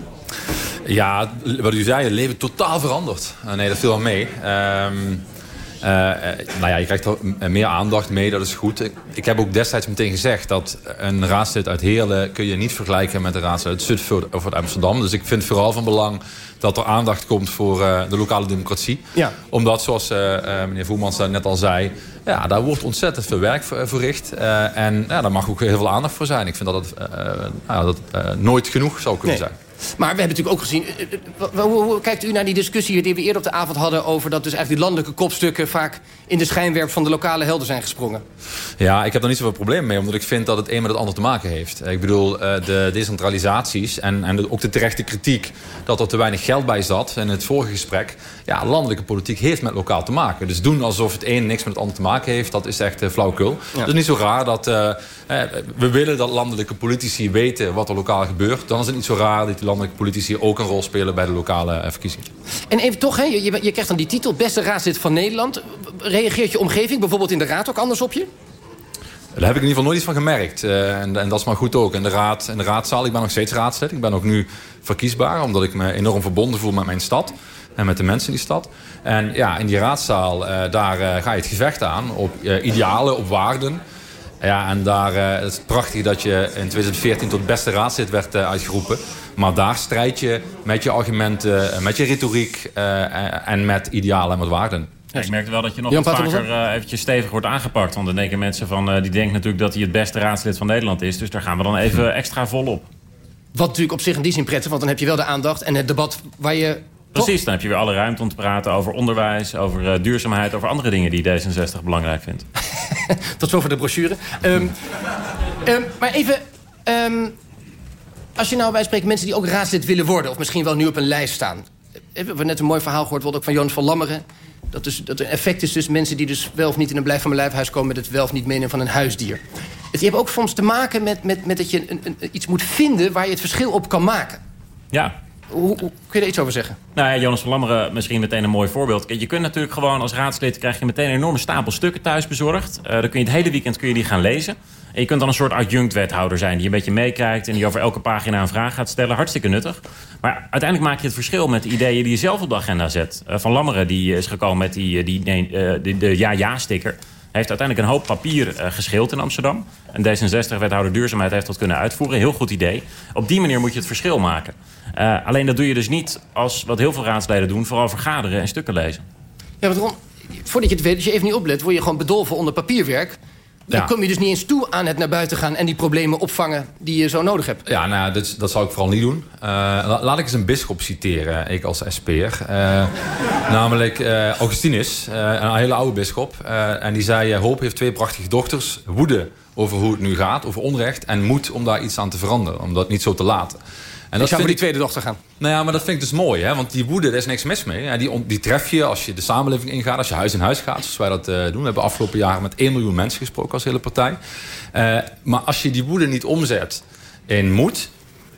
Ja, wat u zei, het leven totaal veranderd. nee, dat viel wel mee. Um, Uh, nou ja, je krijgt er meer aandacht mee, dat is goed. Ik, heb ook destijds meteen gezegd dat een raadslid uit Heerlen... kun je niet vergelijken met een raadslid uit Zutphen of uit Amsterdam. Dus ik vind vooral van belang dat er aandacht komt voor uh, de lokale democratie. Ja. Omdat, zoals uh, meneer Voermans net al zei... Ja, daar wordt ontzettend veel werk voor- verricht. Eh, en ja, daar mag ook heel veel aandacht voor zijn. Ik vind dat het eh, nou, dat het, eh, nooit genoeg zou kunnen Nee. zijn. Maar we hebben natuurlijk ook gezien... eh, eh, hoe, kijkt u naar die discussie die we eerder op de avond hadden... over dat dus eigenlijk die landelijke kopstukken... vaak in de schijnwerp van de lokale helden zijn gesprongen? Ja, ik heb daar niet zoveel probleem mee, omdat ik vind dat het een met het ander te maken heeft. Ik bedoel, eh, de decentralisaties en, en ook de terechte kritiek dat er te weinig geld bij zat in het vorige gesprek. Ja, landelijke politiek heeft met lokaal te maken. Dus doen alsof het een niks met het ander te maken heeft, dat is echt eh, flauwekul. Het is niet zo raar dat eh, eh, we willen dat landelijke politici weten wat er lokaal gebeurt. Dan is het niet zo raar dat die landelijke politici ook een rol spelen bij de lokale verkiezingen. En even toch, hè, je, je, je krijgt dan die titel... beste raadslid van Nederland. Reageert je omgeving, bijvoorbeeld in de raad, ook anders op je? Daar heb ik in ieder geval nooit iets van gemerkt. Eh, en, en dat is maar goed ook. En de, raad, en de raadzaal, ik ben nog steeds raadslid. Ik ben ook nu verkiesbaar, omdat ik me enorm verbonden voel met mijn stad. En met de mensen in die stad. En ja, in die raadzaal, eh, daar eh, ga je het gevecht aan op eh, idealen, op waarden. Ja, en daar eh, het is prachtig dat je in 2014 tot beste raadslid werd uitgeroepen. Maar daar strijd je met je argumenten, met je retoriek eh, en met idealen en met waarden. Ja, ik merkte wel dat je nog vaker eh, eventjes stevig wordt aangepakt. Want dan denken mensen van, eh, die denken natuurlijk dat hij het beste raadslid van Nederland is. Dus daar gaan we dan even extra vol op. Wat natuurlijk op zich in die zin prettig... want dan heb je wel de aandacht en het debat waar je... Precies, dan heb je weer alle ruimte om te praten over onderwijs, over eh, duurzaamheid, over andere dingen die D66 belangrijk vindt. Tot zover de brochure. Ehm, ehm, maar even... ehm, als je nou bij spreken mensen die ook raadslid willen worden... of misschien wel nu op een lijst staan. Eh, We hebben net een mooi verhaal gehoord, ook van Jonas van Lammeren. Dat, dus, dat er een effect is tussen mensen die dus wel of niet in een blijf van mijn lijfhuis komen... met het wel of niet meenemen van een huisdier. Het, je hebt ook soms te maken met, met, met dat je een, een, iets moet vinden... waar je het verschil op kan maken. Ja, Hoe, kun je daar iets over zeggen? Nou ja, Jonas van Lammeren misschien meteen een mooi voorbeeld. Je kunt natuurlijk gewoon als raadslid... krijg je meteen een enorme stapel stukken thuis bezorgd. Eh, dan kun je het hele weekend kun je die gaan lezen. En je kunt dan een soort adjunct-wethouder zijn... die een beetje meekijkt en die over elke pagina een vraag gaat stellen. Hartstikke nuttig. Maar uiteindelijk maak je het verschil met de ideeën die je zelf op de agenda zet. Eh, van Lammeren die is gekomen met die, eh, die, de ja-ja-sticker... heeft uiteindelijk een hoop papier eh, geschild in Amsterdam. En D66-wethouder duurzaamheid heeft dat kunnen uitvoeren. Heel goed idee. Op die manier moet je het verschil maken. Eh, alleen dat doe je dus niet als wat heel veel raadsleden doen... vooral vergaderen en stukken lezen. Ja, want Ron, voordat je het weet, als je even niet oplet... word je gewoon bedolven onder papierwerk. Dan Ja. kom je dus niet eens toe aan het naar buiten gaan... en die problemen opvangen die je zo nodig hebt. Ja, nou, dat, dat zou ik vooral niet doen. Eh, la- laat ik eens een bisschop citeren, ik als SP'er. Eh, namelijk eh, Augustinus, een hele oude bisschop. En die zei, hoop heeft twee prachtige dochters. Woede over hoe het nu gaat, over onrecht. En moed om daar iets aan te veranderen, om dat niet zo te laten. En ik zou voor die tweede dochter gaan. nou ja, maar dat vind ik dus mooi, hè? want die woede, daar is niks mis mee. Ja, die, die tref je als je de samenleving ingaat, als je huis in huis gaat, zoals wij dat eh, doen. We hebben afgelopen jaren met 1 miljoen mensen gesproken als hele partij. Eh, maar als je die woede niet omzet in moed,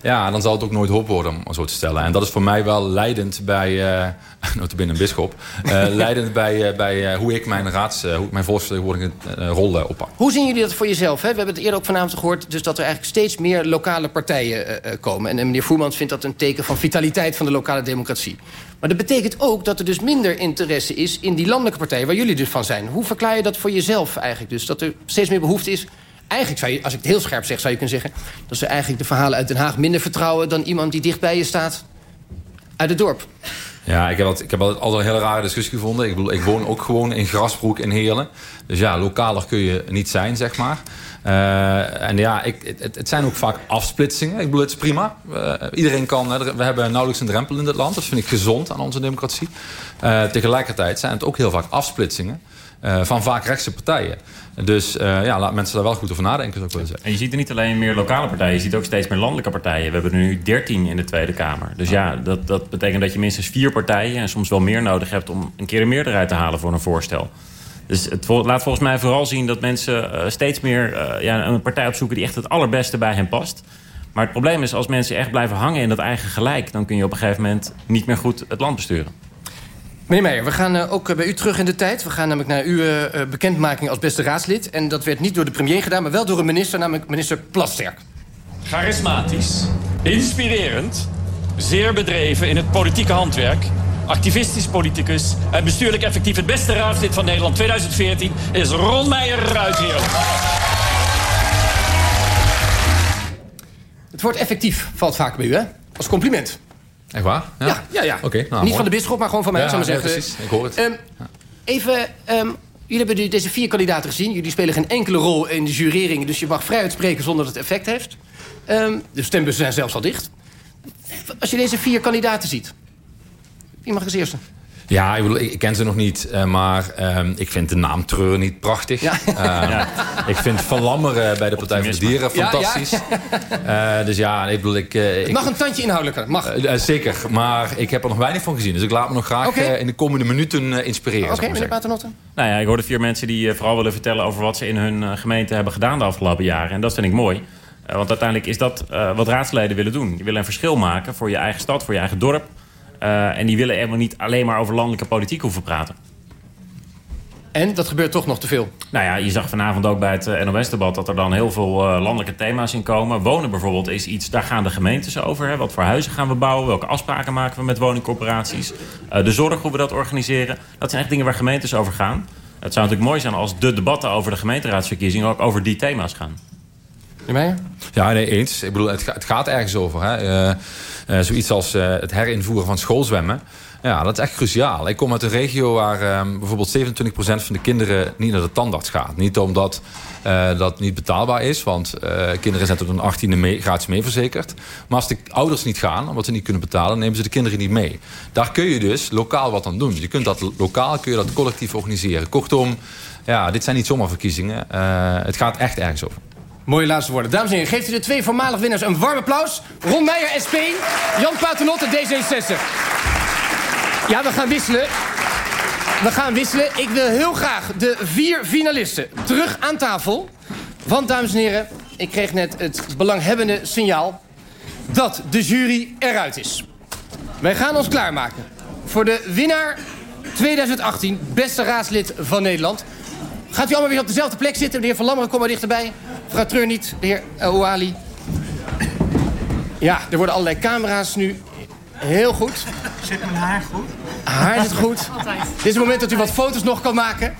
ja, dan zal het ook nooit hoop worden, om zo te stellen. En dat is voor mij wel leidend bij, eh notabene een bischop, eh, leidend bij, eh, bij hoe ik mijn raads, hoe ik mijn oppak. Hoe zien jullie dat voor jezelf? Hè? We hebben het eerder ook vanavond gehoord... Dus dat er eigenlijk steeds meer lokale partijen komen. En meneer Voermans vindt dat een teken van vitaliteit van de lokale democratie. Maar dat betekent ook dat er dus minder interesse is... in die landelijke partijen waar jullie dus van zijn. Hoe verklaar je dat voor jezelf eigenlijk? Dus dat er steeds meer behoefte is... Eigenlijk zou je, als ik het heel scherp zeg, zou je kunnen zeggen... dat ze eigenlijk de verhalen uit Den Haag minder vertrouwen... dan iemand die dicht bij je staat uit het dorp. Ja, ik heb, dat, ik heb altijd, altijd een hele rare discussie gevonden. Ik, bedoel, ik woon ook gewoon in Grasbroek in Heerlen. Dus ja, lokaler kun je niet zijn, zeg maar. Eh, en ja, ik, het, het zijn ook vaak afsplitsingen. Ik bedoel, het is prima. Eh, iedereen kan... we hebben nauwelijks een drempel in dit land. Dat vind ik gezond aan onze democratie. Eh, tegelijkertijd zijn het ook heel vaak afsplitsingen... eh, van vaak rechtse partijen. Dus eh, ja, laat mensen daar wel goed over nadenken, zou ik willen zeggen. En je ziet er niet alleen meer lokale partijen, je ziet ook steeds meer landelijke partijen. We hebben er nu 13 in de Tweede Kamer. Dus ja, dat, dat betekent dat je minstens vier partijen en soms wel meer nodig hebt om een keer een meerderheid te halen voor een voorstel. Dus het laat volgens mij vooral zien dat mensen eh, steeds meer ja, een partij opzoeken die echt het allerbeste bij hen past. Maar het probleem is, als mensen echt blijven hangen in dat eigen gelijk, dan kun je op een gegeven moment niet meer goed het land besturen. Meneer Meijer, we gaan eh, ook eh, bij u terug in de tijd. We gaan namelijk naar uw eh, bekendmaking als beste raadslid. En dat werd niet door de premier gedaan, maar wel door een minister, namelijk minister Plasterk. Charismatisch, inspirerend, zeer bedreven in het politieke handwerk... activistisch politicus en bestuurlijk effectief... het beste raadslid van Nederland 2014 is Ron Meijer-Ruijten. Het woord effectief valt vaak bij u, hè? Als compliment. Echt waar? Ja, Ja, ja. ja. Oké, nou, niet mooi. van de bisschop, maar gewoon van mij, Ja, zou ik maar ja, zeggen. precies. Ik hoor het. Ehm, even, ehm, Jullie hebben deze vier kandidaten gezien. Jullie spelen geen enkele rol in de jurering... dus je mag vrij uitspreken zonder dat het effect heeft. Ehm, de stembussen zijn zelfs al dicht. Als je deze vier kandidaten ziet... wie mag als eerste? Ja, ik, bedoel, ik, ken ze nog niet, eh, maar ehm, ik vind de naam Treur niet prachtig. Ehm, Ik vind Van Lammeren bij de Partij voor de Dieren Ja, ja. fantastisch. Eh, dus ja, ik bedoel, ik... eh, Het ik mag een tandje inhoudelijker. Mag. zeker, maar ik heb er nog weinig van gezien. Dus ik laat me nog graag in de komende minuten inspireren. Oké, maar meneer. Paternotte? Nou ja, ik hoorde vier mensen die vooral willen vertellen over wat ze in hun gemeente hebben gedaan de afgelopen jaren. En dat vind ik mooi. Want uiteindelijk is dat wat raadsleden willen doen. Die willen een verschil maken voor je eigen stad, voor je eigen dorp. Eh, en die willen helemaal niet alleen maar over landelijke politiek hoeven praten. En dat gebeurt toch nog te veel. Nou ja, je zag vanavond ook bij het eh, NOS-debat dat er dan heel veel eh, landelijke thema's in komen. Wonen bijvoorbeeld is iets, daar gaan de gemeentes over. Hè. Wat voor huizen gaan we bouwen? Welke afspraken maken we met woningcorporaties? Eh, de zorg, hoe we dat organiseren. Dat zijn echt dingen waar gemeentes over gaan. Het zou natuurlijk mooi zijn als de debatten over de gemeenteraadsverkiezingen ook over die thema's gaan. Ja, nee, eens. Ik bedoel, het, ga- het gaat ergens over. Hè. Zoiets als eh, het herinvoeren van schoolzwemmen. Ja, dat is echt cruciaal. Ik kom uit een regio waar eh, bijvoorbeeld 27% van de kinderen niet naar de tandarts gaat. Niet omdat eh, dat niet betaalbaar is, want eh, kinderen zijn tot hun 18e mee, gratis meeverzekerd. Maar als de ouders niet gaan, omdat ze niet kunnen betalen, nemen ze de kinderen niet mee. Daar kun je dus lokaal wat aan doen. Je kunt dat lokaal, kun je dat collectief organiseren. Kortom, ja, dit zijn niet zomaar verkiezingen. Eh, het gaat echt ergens over. Mooie laatste woorden. Dames en heren, geeft u de twee voormalig winnaars een warm applaus. Ron Meijer, SP. Jan Paternotte, D66. Ja, we gaan wisselen. We gaan wisselen. Ik wil heel graag de vier finalisten terug aan tafel. Want, dames en heren, ik kreeg net het belanghebbende signaal... dat de jury eruit is. Wij gaan ons klaarmaken voor de winnaar 2018... beste raadslid van Nederland... Gaat u allemaal weer op dezelfde plek zitten? De heer Van Lammeren, kom maar dichterbij. Mevrouw Treur niet, de heer uh, Ouali. Ja, er worden allerlei camera's nu. Heel goed. Zit mijn haar goed? Haar zit goed. Altijd. Dit is het moment dat u wat foto's nog kan maken.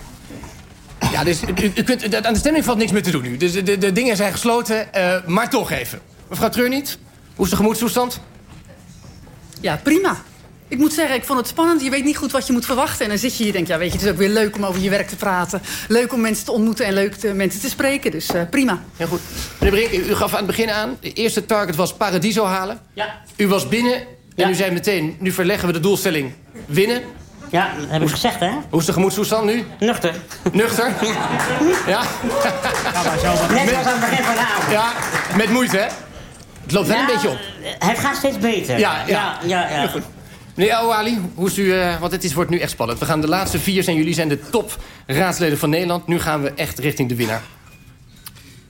Ja, dus u, u kunt, aan de stemming valt niks meer te doen nu. Dus de, de, de dingen zijn gesloten, eh, maar toch even. Mevrouw Treur niet, hoe is de gemoedstoestand? Ja, prima. Ik moet zeggen, ik vond het spannend. Je weet niet goed wat je moet verwachten. En dan zit je hier en denk je, ja, weet je, het is ook weer leuk om over je werk te praten. Leuk om mensen te ontmoeten en leuk te, mensen te spreken. Dus eh, prima. Heel goed. Meneer Brink, u gaf aan het begin aan... de eerste target was Paradiso halen. Ja. U was binnen en u zei meteen... nu verleggen we de doelstelling winnen. Ja, dat heb ik gezegd, hè? Hoe is de gemoedstoestand nu? Nuchter. Nuchter? ja? Net als aan het begin van de avond. Ja, met moeite, hè? Het loopt wel Ja, een beetje op. Het gaat steeds beter. Ja, ja. ja, ja, ja. Meneer Ouali, hoe is u... eh, want het is, wordt nu echt spannend. We gaan de laatste vier zijn. Jullie zijn de top raadsleden van Nederland. Nu gaan we echt richting de winnaar.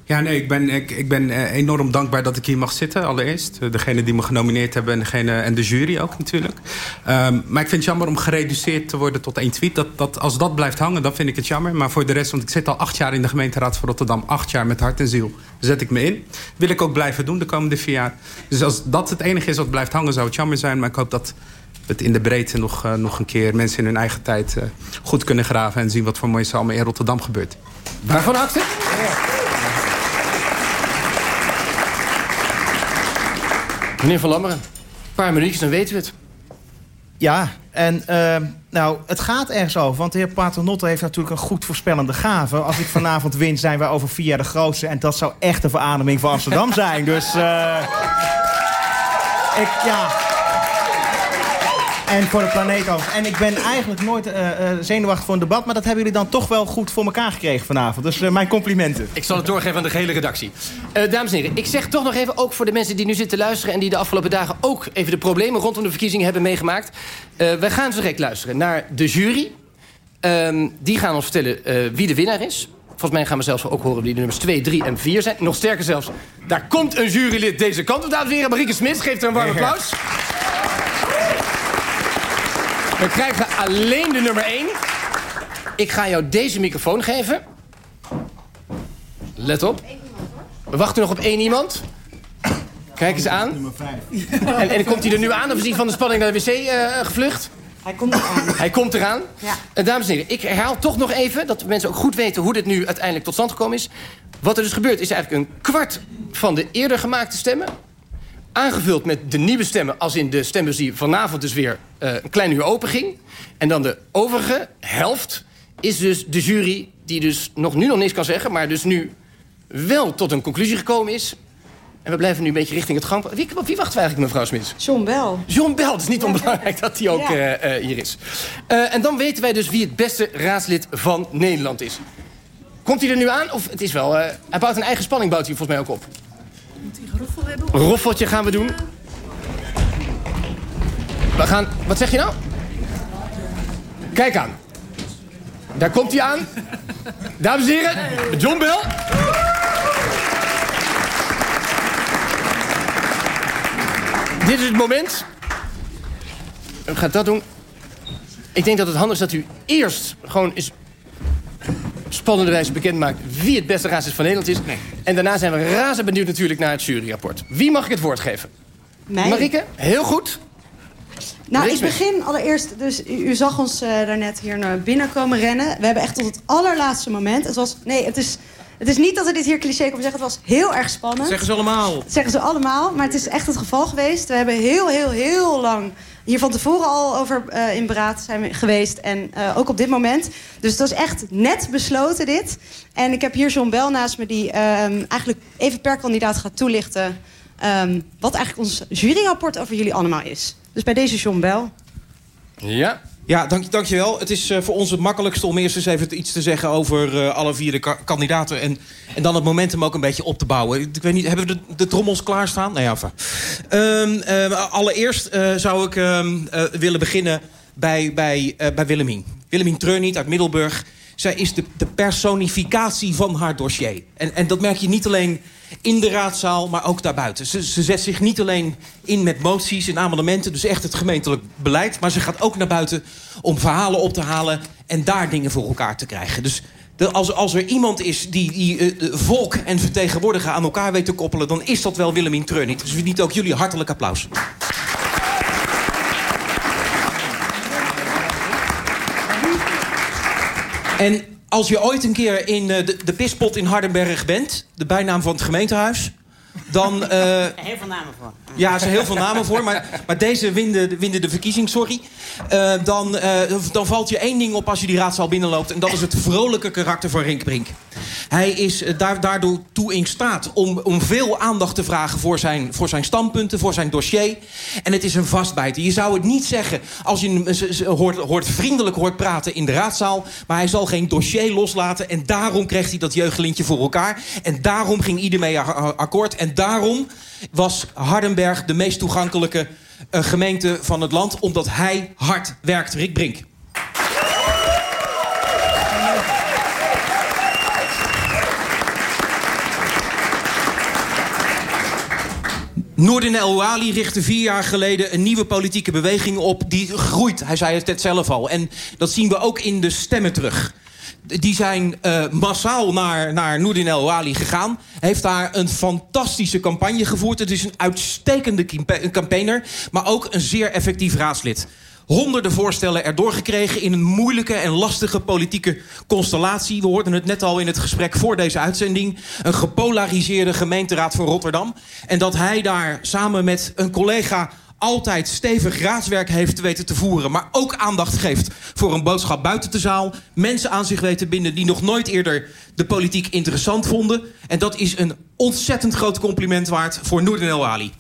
Ja, nee, ik ben, ik, ik ben eh, enorm dankbaar dat ik hier mag zitten, allereerst. Eh, Degene die me genomineerd hebben en, degene, en de jury ook natuurlijk. Ehm, maar ik vind het jammer om gereduceerd te worden tot één tweet. Dat, dat, als dat blijft hangen, dan vind ik het jammer. Maar voor de rest, want ik zit al acht jaar in de gemeenteraad van Rotterdam. Acht jaar met hart en ziel zet ik me in. Wil ik ook blijven doen de komende vier jaar. Dus als dat het enige is wat blijft hangen, zou het jammer zijn. Maar ik hoop dat het in de breedte nog, eh, nog een keer mensen in hun eigen tijd eh, goed kunnen graven... en zien wat voor moois allemaal in Rotterdam gebeurt. Waarvan harte? Meneer Van Lammeren, een paar minuutjes, dan weten we het. Ja, en ehm, nou, het gaat ergens over. Want de heer Paternotte heeft natuurlijk een goed voorspellende gave. Als ik vanavond win, zijn wij over vier jaar de grootste. En dat zou echt de verademing van Amsterdam zijn. Dus eh, ik, ja... En voor de planeet ook. En ik ben eigenlijk nooit eh, eh, zenuwachtig voor een debat... maar dat hebben jullie dan toch wel goed voor elkaar gekregen vanavond. Dus eh, mijn complimenten. Ik zal het doorgeven aan de gehele redactie. Dames en heren, ik zeg toch nog even, ook voor de mensen die nu zitten luisteren... en die de afgelopen dagen ook even de problemen rondom de verkiezingen hebben meegemaakt. Wij gaan zo direct luisteren naar de jury. Ehm, die gaan ons vertellen wie de winnaar is. Volgens mij gaan we zelfs ook horen wie de nummers 2, 3 en 4 zijn. Nog sterker zelfs, daar komt een jurylid deze kant op. Dames en heren, Marieke Smits, geeft er een warm applaus. We krijgen alleen de nummer 1. Ik ga jou deze microfoon geven. Let op. We wachten nog op één iemand. Kijk eens aan. Nummer 5. En, en komt hij er nu aan of is hij van de spanning naar de wc eh, gevlucht? Hij komt eraan. Hij komt eraan. Eh, dames en heren, ik herhaal toch nog even... dat mensen ook goed weten hoe dit nu uiteindelijk tot stand gekomen is. Wat er dus gebeurt is eigenlijk een kwart van de eerder gemaakte stemmen... aangevuld met de nieuwe stemmen... als in de stembus die vanavond dus weer eh, een klein uur open ging. En dan de overige helft is dus de jury die dus nog nu nog niks kan zeggen... maar dus nu wel tot een conclusie gekomen is. En we blijven nu een beetje richting het gang. Wie, wie wachten we eigenlijk, mevrouw Smits? John Bell. John Bell, het is niet onbelangrijk dat hij ook Ja. eh, eh, hier is. En dan weten wij dus wie het beste raadslid van Nederland is. Komt hij er nu aan? Of het is wel... hij bouwt een eigen spanning, bouwt hij volgens mij ook op. Geroffel hebben? Roffeltje gaan we doen. We gaan... Wat zeg je nou? Kijk aan. Daar komt hij aan. Dames en heren, John Bell. Dit is het moment. U gaat dat doen. Ik denk dat het handig is dat u eerst gewoon eens spannende wijze bekend maakt wie het beste raadslid van Nederland is. En daarna zijn we razend benieuwd natuurlijk naar het juryrapport. Wie mag ik het woord geven? Mij. Marike, heel goed. Nou, ik begin allereerst. Dus u, u zag ons eh, daarnet hier naar binnen komen rennen. We hebben echt tot het allerlaatste moment. Het was. Nee, het is. Het is niet dat we dit hier cliché komen zeggen. Het was heel erg spannend. Zeggen ze allemaal. Dat zeggen ze allemaal, maar het is echt het geval geweest. We hebben heel, heel, heel lang hier van tevoren al over eh, in beraad zijn we geweest. En eh, ook op dit moment. Dus het was echt net besloten dit. En ik heb hier John Bel naast me die ehm, eigenlijk even per kandidaat gaat toelichten... ehm, wat eigenlijk ons juryrapport over jullie allemaal is. Dus bij deze John Bel. Ja. Ja, dank, dankjewel. Het is eh, voor ons het makkelijkste om eerst eens even iets te zeggen over eh, alle vier de ka- kandidaten. En, en dan het momentum ook een beetje op te bouwen. Ik weet niet, hebben we de, de trommels klaarstaan? Nou ja, ehm, allereerst eh, zou ik ehm, eh, willen beginnen bij, bij, bij Willemien. Willemien Treurniet uit Middelburg. Zij is de, de personificatie van haar dossier. En, en dat merk je niet alleen in de raadzaal, maar ook daarbuiten. Ze, ze zet zich niet alleen in met moties en amendementen... dus echt het gemeentelijk beleid... maar ze gaat ook naar buiten om verhalen op te halen... en daar dingen voor elkaar te krijgen. Dus als, als er iemand is die, die eh, eh, volk en vertegenwoordiger aan elkaar weet te koppelen... dan is dat wel Willemien Treurniet. Dus niet ook jullie hartelijk applaus. En als je ooit een keer in eh, de, de pispot in Hardenberg bent... de bijnaam van het gemeentehuis... dan... eh, Heel veel namen voor. ja, er zijn heel veel namen voor, maar, maar deze winnen, de verkiezing, sorry. Eh, dan, eh, dan valt je één ding op als je die raadzaal binnenloopt... en dat is het vrolijke karakter van Rink Brink. Hij is daar, daardoor toe in staat om, om veel aandacht te vragen... Voor zijn, voor zijn standpunten, voor zijn dossier. En het is een vastbijter. Je zou het niet zeggen als je hem hoort, hoort vriendelijk hoort praten in de raadzaal... maar hij zal geen dossier loslaten... en daarom kreeg hij dat jeugdlintje voor elkaar. En daarom ging ieder mee akkoord. En daarom was Hardenberg de meest toegankelijke eh, gemeente van het land... omdat hij hard werkt. Rick Brink. Noordin El Ouali richtte vier jaar geleden een nieuwe politieke beweging op... die groeit, hij zei het net zelf al. En dat zien we ook in de stemmen terug. Die zijn eh, massaal naar, naar Noordin El Ouali gegaan. Heeft daar een fantastische campagne gevoerd. Het is een uitstekende campa- campaigner, maar ook een zeer effectief raadslid. Honderden voorstellen erdoor gekregen in een moeilijke en lastige politieke constellatie. We hoorden het net al in het gesprek voor deze uitzending. Een gepolariseerde gemeenteraad van Rotterdam. En dat hij daar samen met een collega altijd stevig raadswerk heeft weten te voeren... maar ook aandacht geeft voor een boodschap buiten de zaal. Mensen aan zich weten binden die nog nooit eerder de politiek interessant vonden. En dat is een ontzettend groot compliment waard voor Noordin El Ali.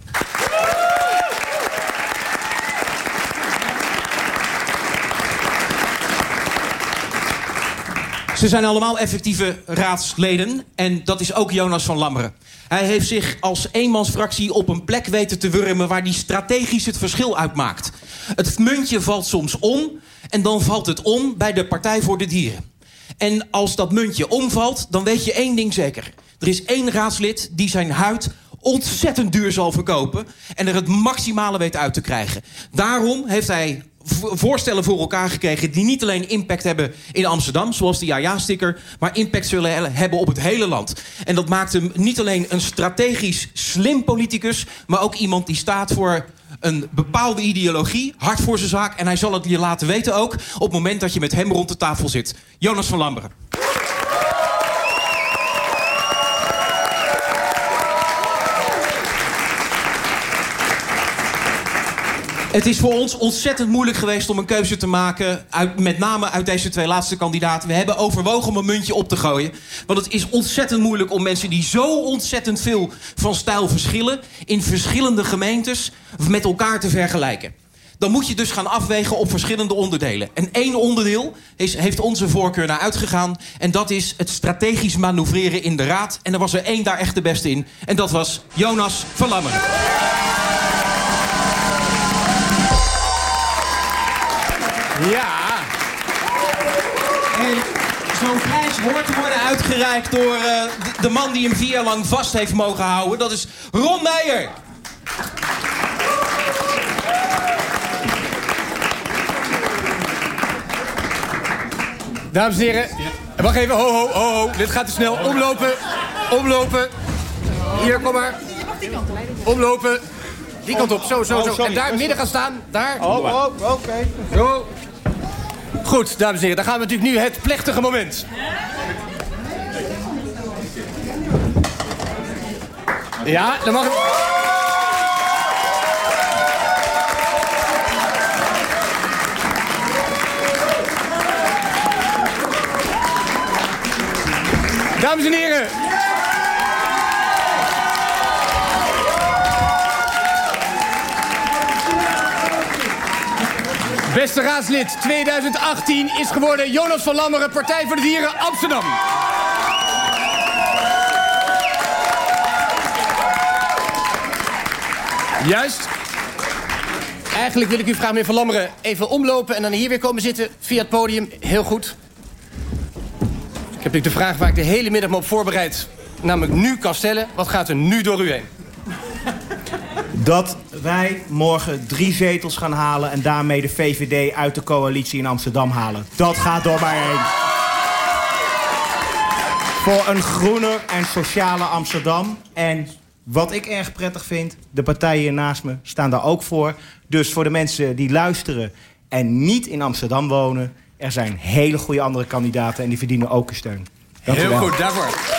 Ze zijn allemaal effectieve raadsleden. En dat is ook Jonas van Lammeren. Hij heeft zich als eenmansfractie op een plek weten te wurmen... waar die strategisch het verschil uitmaakt. Het muntje valt soms om en dan valt het om bij de Partij voor de Dieren. En als dat muntje omvalt, dan weet je één ding zeker. Er is één raadslid die zijn huid ontzettend duur zal verkopen... en er het maximale weet uit te krijgen. Daarom heeft hij voorstellen voor elkaar gekregen... die niet alleen impact hebben in Amsterdam, zoals de ja-ja-sticker... maar impact zullen he- hebben op het hele land. En dat maakt hem niet alleen een strategisch slim politicus... maar ook iemand die staat voor een bepaalde ideologie, hard voor zijn zaak... en hij zal het je laten weten ook op het moment dat je met hem rond de tafel zit. Jonas van Lamberen. Het is voor ons ontzettend moeilijk geweest om een keuze te maken. Uit, met name uit deze twee laatste kandidaten. We hebben overwogen om een muntje op te gooien. Want het is ontzettend moeilijk om mensen die zo ontzettend veel van stijl verschillen. in verschillende gemeentes met elkaar te vergelijken. Dan moet je dus gaan afwegen op verschillende onderdelen. En één onderdeel heeft onze voorkeur naar uitgegaan. En dat is het strategisch manoeuvreren in de raad. En er was er één daar echt de beste in. En dat was Jonas van Lammeren. Ja. En zo'n prijs hoort te worden uitgereikt door eh, de, man die hem vier jaar lang vast heeft mogen houden. Dat is Ron Meijer. Dames en heren, wacht even, ho, ho, ho, ho. Dit gaat te snel. Omlopen, omlopen. Hier, kom maar. Omlopen. Die kant op, zo, zo, Oh, zo. sorry. En daar midden gaan staan, daar. Oh, oh, oké. Zo. Goed, dames en heren, dan gaan we natuurlijk nu het plechtige moment. Ja, dan mag. Dames en heren. Beste raadslid 2018 is geworden Jonas van Lammeren, Partij voor de Dieren, Amsterdam. Juist. Eigenlijk wil ik u vragen, meneer Van Lammeren, even omlopen en dan hier weer komen zitten via het podium. Heel goed. Ik heb natuurlijk de vraag waar ik de hele middag me op voorbereid, namelijk nu kan stellen. Wat gaat er nu door u heen? Dat wij morgen drie zetels gaan halen... en daarmee de VVD uit de coalitie in Amsterdam halen. Dat gaat door mij heen. Voor een groener en sociale Amsterdam. En wat ik erg prettig vind, de partijen hier naast me staan daar ook voor. Dus voor de mensen die luisteren en niet in Amsterdam wonen... er zijn hele goede andere kandidaten en die verdienen ook een steun. Dank Heel goed, daarvoor.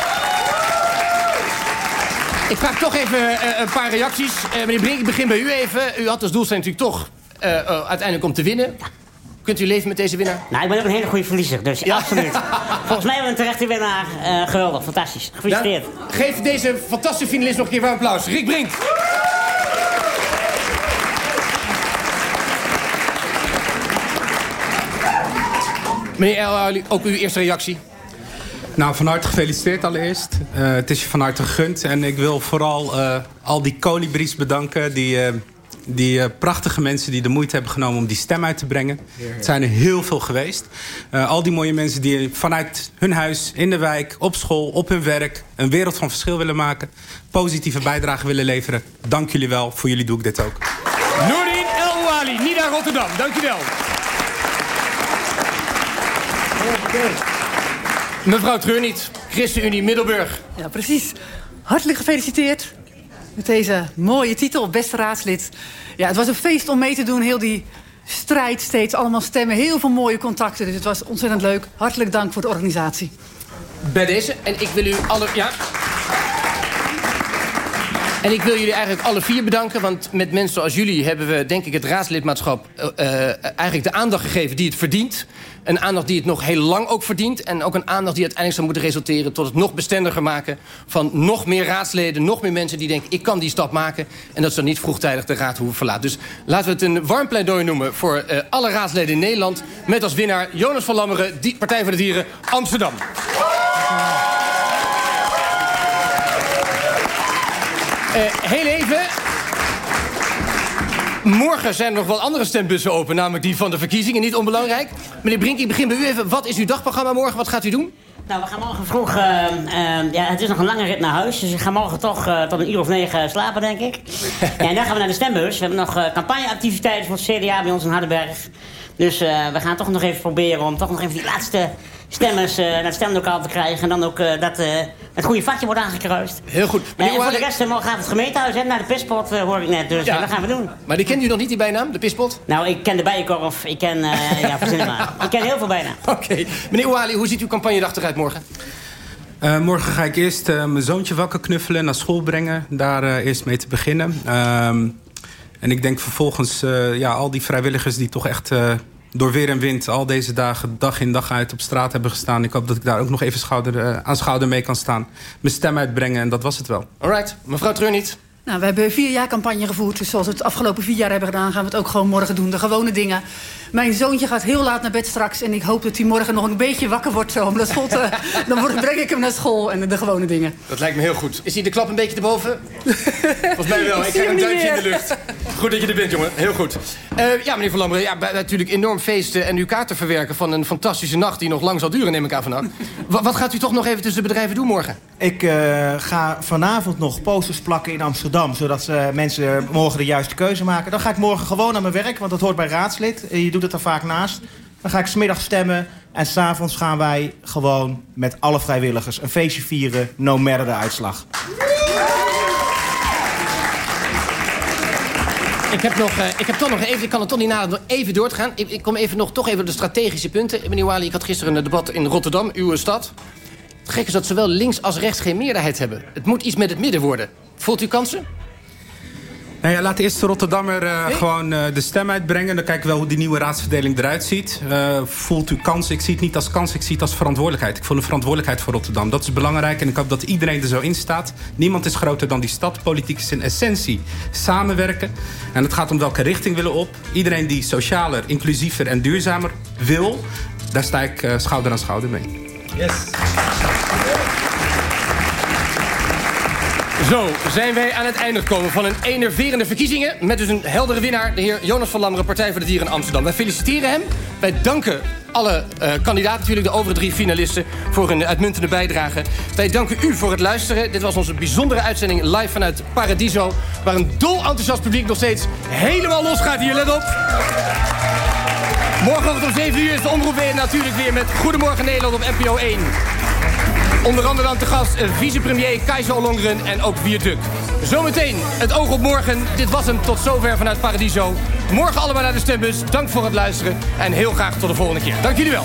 Ik vraag toch even eh, een paar reacties. Eh, meneer Brink, ik begin bij u even. U had als doelstelling natuurlijk toch eh, eh, uiteindelijk om te winnen. Kunt u leven met deze winnaar? Nou, ik ben ook een hele goede verliezer, dus absoluut. Volgens mij hebben we een terechte winnaar. Eh, geweldig, fantastisch. Gefeliciteerd. Geef deze fantastische finalist nog een keer warm applaus. Rick Brink. Meneer El ook uw eerste reactie. Nou, van harte gefeliciteerd allereerst. Eh, het is je van harte gegund. En ik wil vooral eh, al die kolibries bedanken. Die, eh, die prachtige mensen die de moeite hebben genomen om die stem uit te brengen. Het zijn er heel veel geweest. Eh, al die mooie mensen die vanuit hun huis, in de wijk, op school, op hun werk... een wereld van verschil willen maken. Positieve bijdrage willen leveren. Dank jullie wel. Voor jullie doe ik dit ook. Noordin El Ouali, Nida Rotterdam. Dank u wel. Mevrouw Treurniet, ChristenUnie Middelburg. Ja, precies. Hartelijk gefeliciteerd met deze mooie titel, beste raadslid. Ja, het was een feest om mee te doen, heel die strijd steeds, allemaal stemmen, heel veel mooie contacten. Dus het was ontzettend leuk. Hartelijk dank voor de organisatie. Bij deze. En ik wil u alle... Ja. En ik wil jullie eigenlijk alle vier bedanken. Want met mensen zoals jullie hebben we, denk ik, het raadslidmaatschap... eh, eh, eigenlijk de aandacht gegeven die het verdient. Een aandacht die het nog heel lang ook verdient. En ook een aandacht die uiteindelijk zou moeten resulteren... tot het nog bestendiger maken van nog meer raadsleden... nog meer mensen die denken, ik kan die stap maken... en dat ze dan niet vroegtijdig de raad hoeven verlaten. Dus laten we het een warm pleidooi noemen... voor eh, alle raadsleden in Nederland. Met als winnaar Jonas van Lammeren, die Partij voor de Dieren, Amsterdam. Heel even. Morgen zijn er nog wat andere stembussen open, namelijk die van de verkiezingen. Niet onbelangrijk. Meneer Brink, ik begin bij u even. Wat is uw dagprogramma morgen? Wat gaat u doen? Nou, we gaan morgen vroeg... eh, eh, ja, het is nog een lange rit naar huis. Dus ik ga morgen toch eh, tot een uur of negen slapen, denk ik. ja, en dan gaan we naar de stembus. We hebben nog eh, campagneactiviteiten voor het CDA bij ons in Hardenberg. Dus eh, we gaan toch nog even proberen om toch nog even die laatste stemmers eh, naar het stemlokaal te krijgen. En dan ook eh, dat eh, het goede vakje wordt aangekruist. Heel goed. en voor de rest, eh, morgen gaat het gemeentehuis hè, naar de pispot, eh, hoor ik net. Dus Ja. eh, dat gaan we doen. Maar die kent u nog niet, die bijnaam, de pispot? Nou, ik ken de bijenkorf. Ik ken, eh ja, verzin maar. Ik ken heel veel bijna. Oké. Meneer Ouali, hoe ziet uw campagnedag eruit morgen? Eh, morgen ga ik eerst eh, mijn zoontje wakker knuffelen en naar school brengen. Daar eh, eerst mee te beginnen. Ehm, En ik denk vervolgens, uh, ja, al die vrijwilligers die toch echt... Door weer en wind al deze dagen, dag in dag uit op straat hebben gestaan. Ik hoop dat ik daar ook nog even schouder, uh, aan schouder mee kan staan. Mijn stem uitbrengen en dat was het wel. Alright, mevrouw Treurniet. Nou, we hebben vier jaar campagne gevoerd. Dus zoals we het afgelopen vier jaar hebben gedaan... gaan we het ook gewoon morgen doen. De gewone dingen. Mijn zoontje gaat heel laat naar bed straks. En ik hoop dat hij morgen nog een beetje wakker wordt zo om naar school te... dan breng ik hem naar school en de gewone dingen. Dat lijkt me heel goed. Is hij de klap een beetje erboven? Volgens mij wel. Ik, ik krijg een duimpje in de lucht. Goed dat je er bent, jongen. Heel goed. Uh, ja, meneer Van Lammeren. Ja, natuurlijk enorm feesten en uw kaarten verwerken... van een fantastische nacht die nog lang zal duren, neem ik aan vannacht. wat gaat u toch nog even tussen de bedrijven doen morgen? Ik uh, ga vanavond nog posters plakken in Amsterdam... zodat uh, mensen morgen de juiste keuze maken. Dan ga ik morgen gewoon naar mijn werk, want dat hoort bij raadslid. Je doet het er vaak naast. Dan ga ik smiddag stemmen en s'avonds gaan wij gewoon met alle vrijwilligers... een feestje vieren, no matter de uitslag. Ik heb, nog, uh, ik heb toch nog even, ik kan het toch niet nadenken, even door te gaan. Ik, ik, kom even nog toch even de strategische punten. Meneer Wali, ik had gisteren een debat in Rotterdam, uw stad. Het gekke is dat zowel links als rechts geen meerderheid hebben. Het moet iets met het midden worden. Voelt u kansen? Nou ja, laat eerst de Rotterdammer uh, gewoon uh, de stem uitbrengen. Dan kijken we wel hoe die nieuwe raadsverdeling eruit ziet. Uh, voelt u kans? Ik zie het niet als kans, ik zie het als verantwoordelijkheid. Ik voel een verantwoordelijkheid voor Rotterdam. Dat is belangrijk en ik hoop dat iedereen er zo in staat. Niemand is groter dan die stad. Politiek is in essentie samenwerken. En het gaat om welke richting willen op. Iedereen die socialer, inclusiever en duurzamer wil... daar sta ik schouder aan schouder mee. Yes. Zo zijn wij aan het einde gekomen van een enerverende verkiezingen... met dus een heldere winnaar, de heer Jonas van Lammeren... Partij voor de Dieren in Amsterdam. Wij feliciteren hem. Wij danken alle uh, kandidaten, natuurlijk de overige drie finalisten... voor hun uitmuntende bijdrage. Wij danken u voor het luisteren. Dit was onze bijzondere uitzending live vanuit Paradiso... waar een dol enthousiast publiek nog steeds helemaal losgaat hier. Let op! Morgenochtend om 7 uur is de omroep weer natuurlijk weer met Goedemorgen Nederland op NPO 1. Onder andere dan te gast vicepremier Keizer Ollongren en ook Wierduk. Zometeen het oog op morgen. Dit was hem tot zover vanuit Paradiso. Morgen allemaal naar de stembus. Dank voor het luisteren en heel graag tot de volgende keer. Dank jullie wel.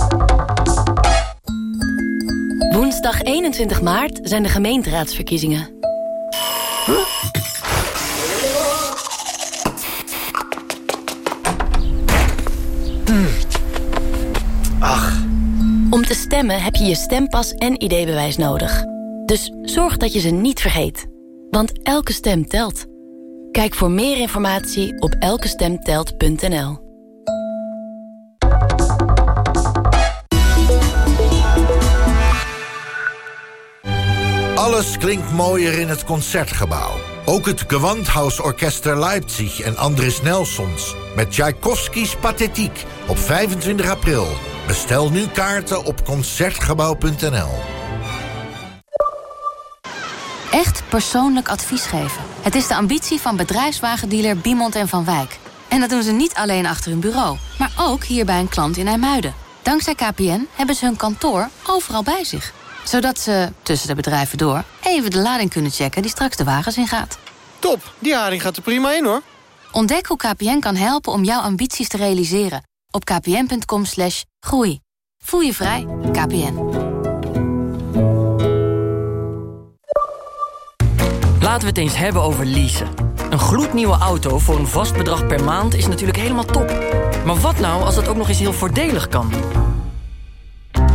Woensdag 21 maart zijn de gemeenteraadsverkiezingen. Ach. Om te stemmen heb je je stempas en ID-bewijs nodig. Dus zorg dat je ze niet vergeet. Want elke stem telt. Kijk voor meer informatie op elkestemtelt.nl. Alles klinkt mooier in het Concertgebouw. Ook het Gewandhausorchester Leipzig en Andris Nelsons... met Tchaikovskis Pathetiek op 25 april. Bestel nu kaarten op Concertgebouw.nl. Echt persoonlijk advies geven. Het is de ambitie van bedrijfswagendealer Biemond en Van Wijk. En dat doen ze niet alleen achter hun bureau, maar ook hier bij een klant in IJmuiden. Dankzij KPN hebben ze hun kantoor overal bij zich zodat ze, tussen de bedrijven door, even de lading kunnen checken die straks de wagens ingaat. Top, die haring gaat er prima in hoor. Ontdek hoe KPN kan helpen om jouw ambities te realiseren. Op kpn.com slash groei. Voel je vrij, KPN. Laten we het eens hebben over leasen. Een gloednieuwe auto voor een vast bedrag per maand is natuurlijk helemaal top. Maar wat nou als dat ook nog eens heel voordelig kan?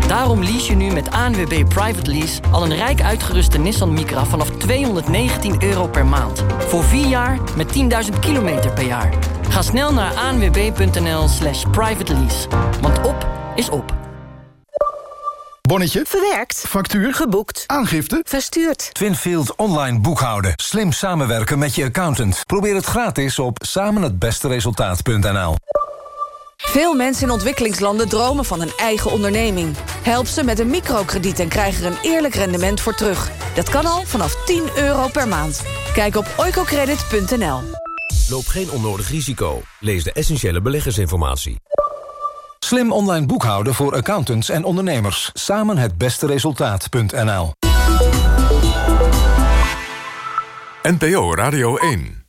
Daarom lease je nu met ANWB Private Lease al een rijk uitgeruste Nissan Micra vanaf 219 euro per maand. Voor 4 jaar met 10.000 kilometer per jaar. Ga snel naar anwb.nl slash private lease. Want op is op. Bonnetje. Verwerkt. Factuur. Geboekt. Aangifte. Verstuurd. Twinfield online boekhouden. Slim samenwerken met je accountant. Probeer het gratis op samenhetbesteresultaat.nl Veel mensen in ontwikkelingslanden dromen van een eigen onderneming. Help ze met een microkrediet en krijg er een eerlijk rendement voor terug. Dat kan al vanaf 10 euro per maand. Kijk op oicocredit.nl. Loop geen onnodig risico. Lees de essentiële beleggersinformatie. Slim online boekhouden voor accountants en ondernemers. Samen het beste resultaat.nl NPO Radio 1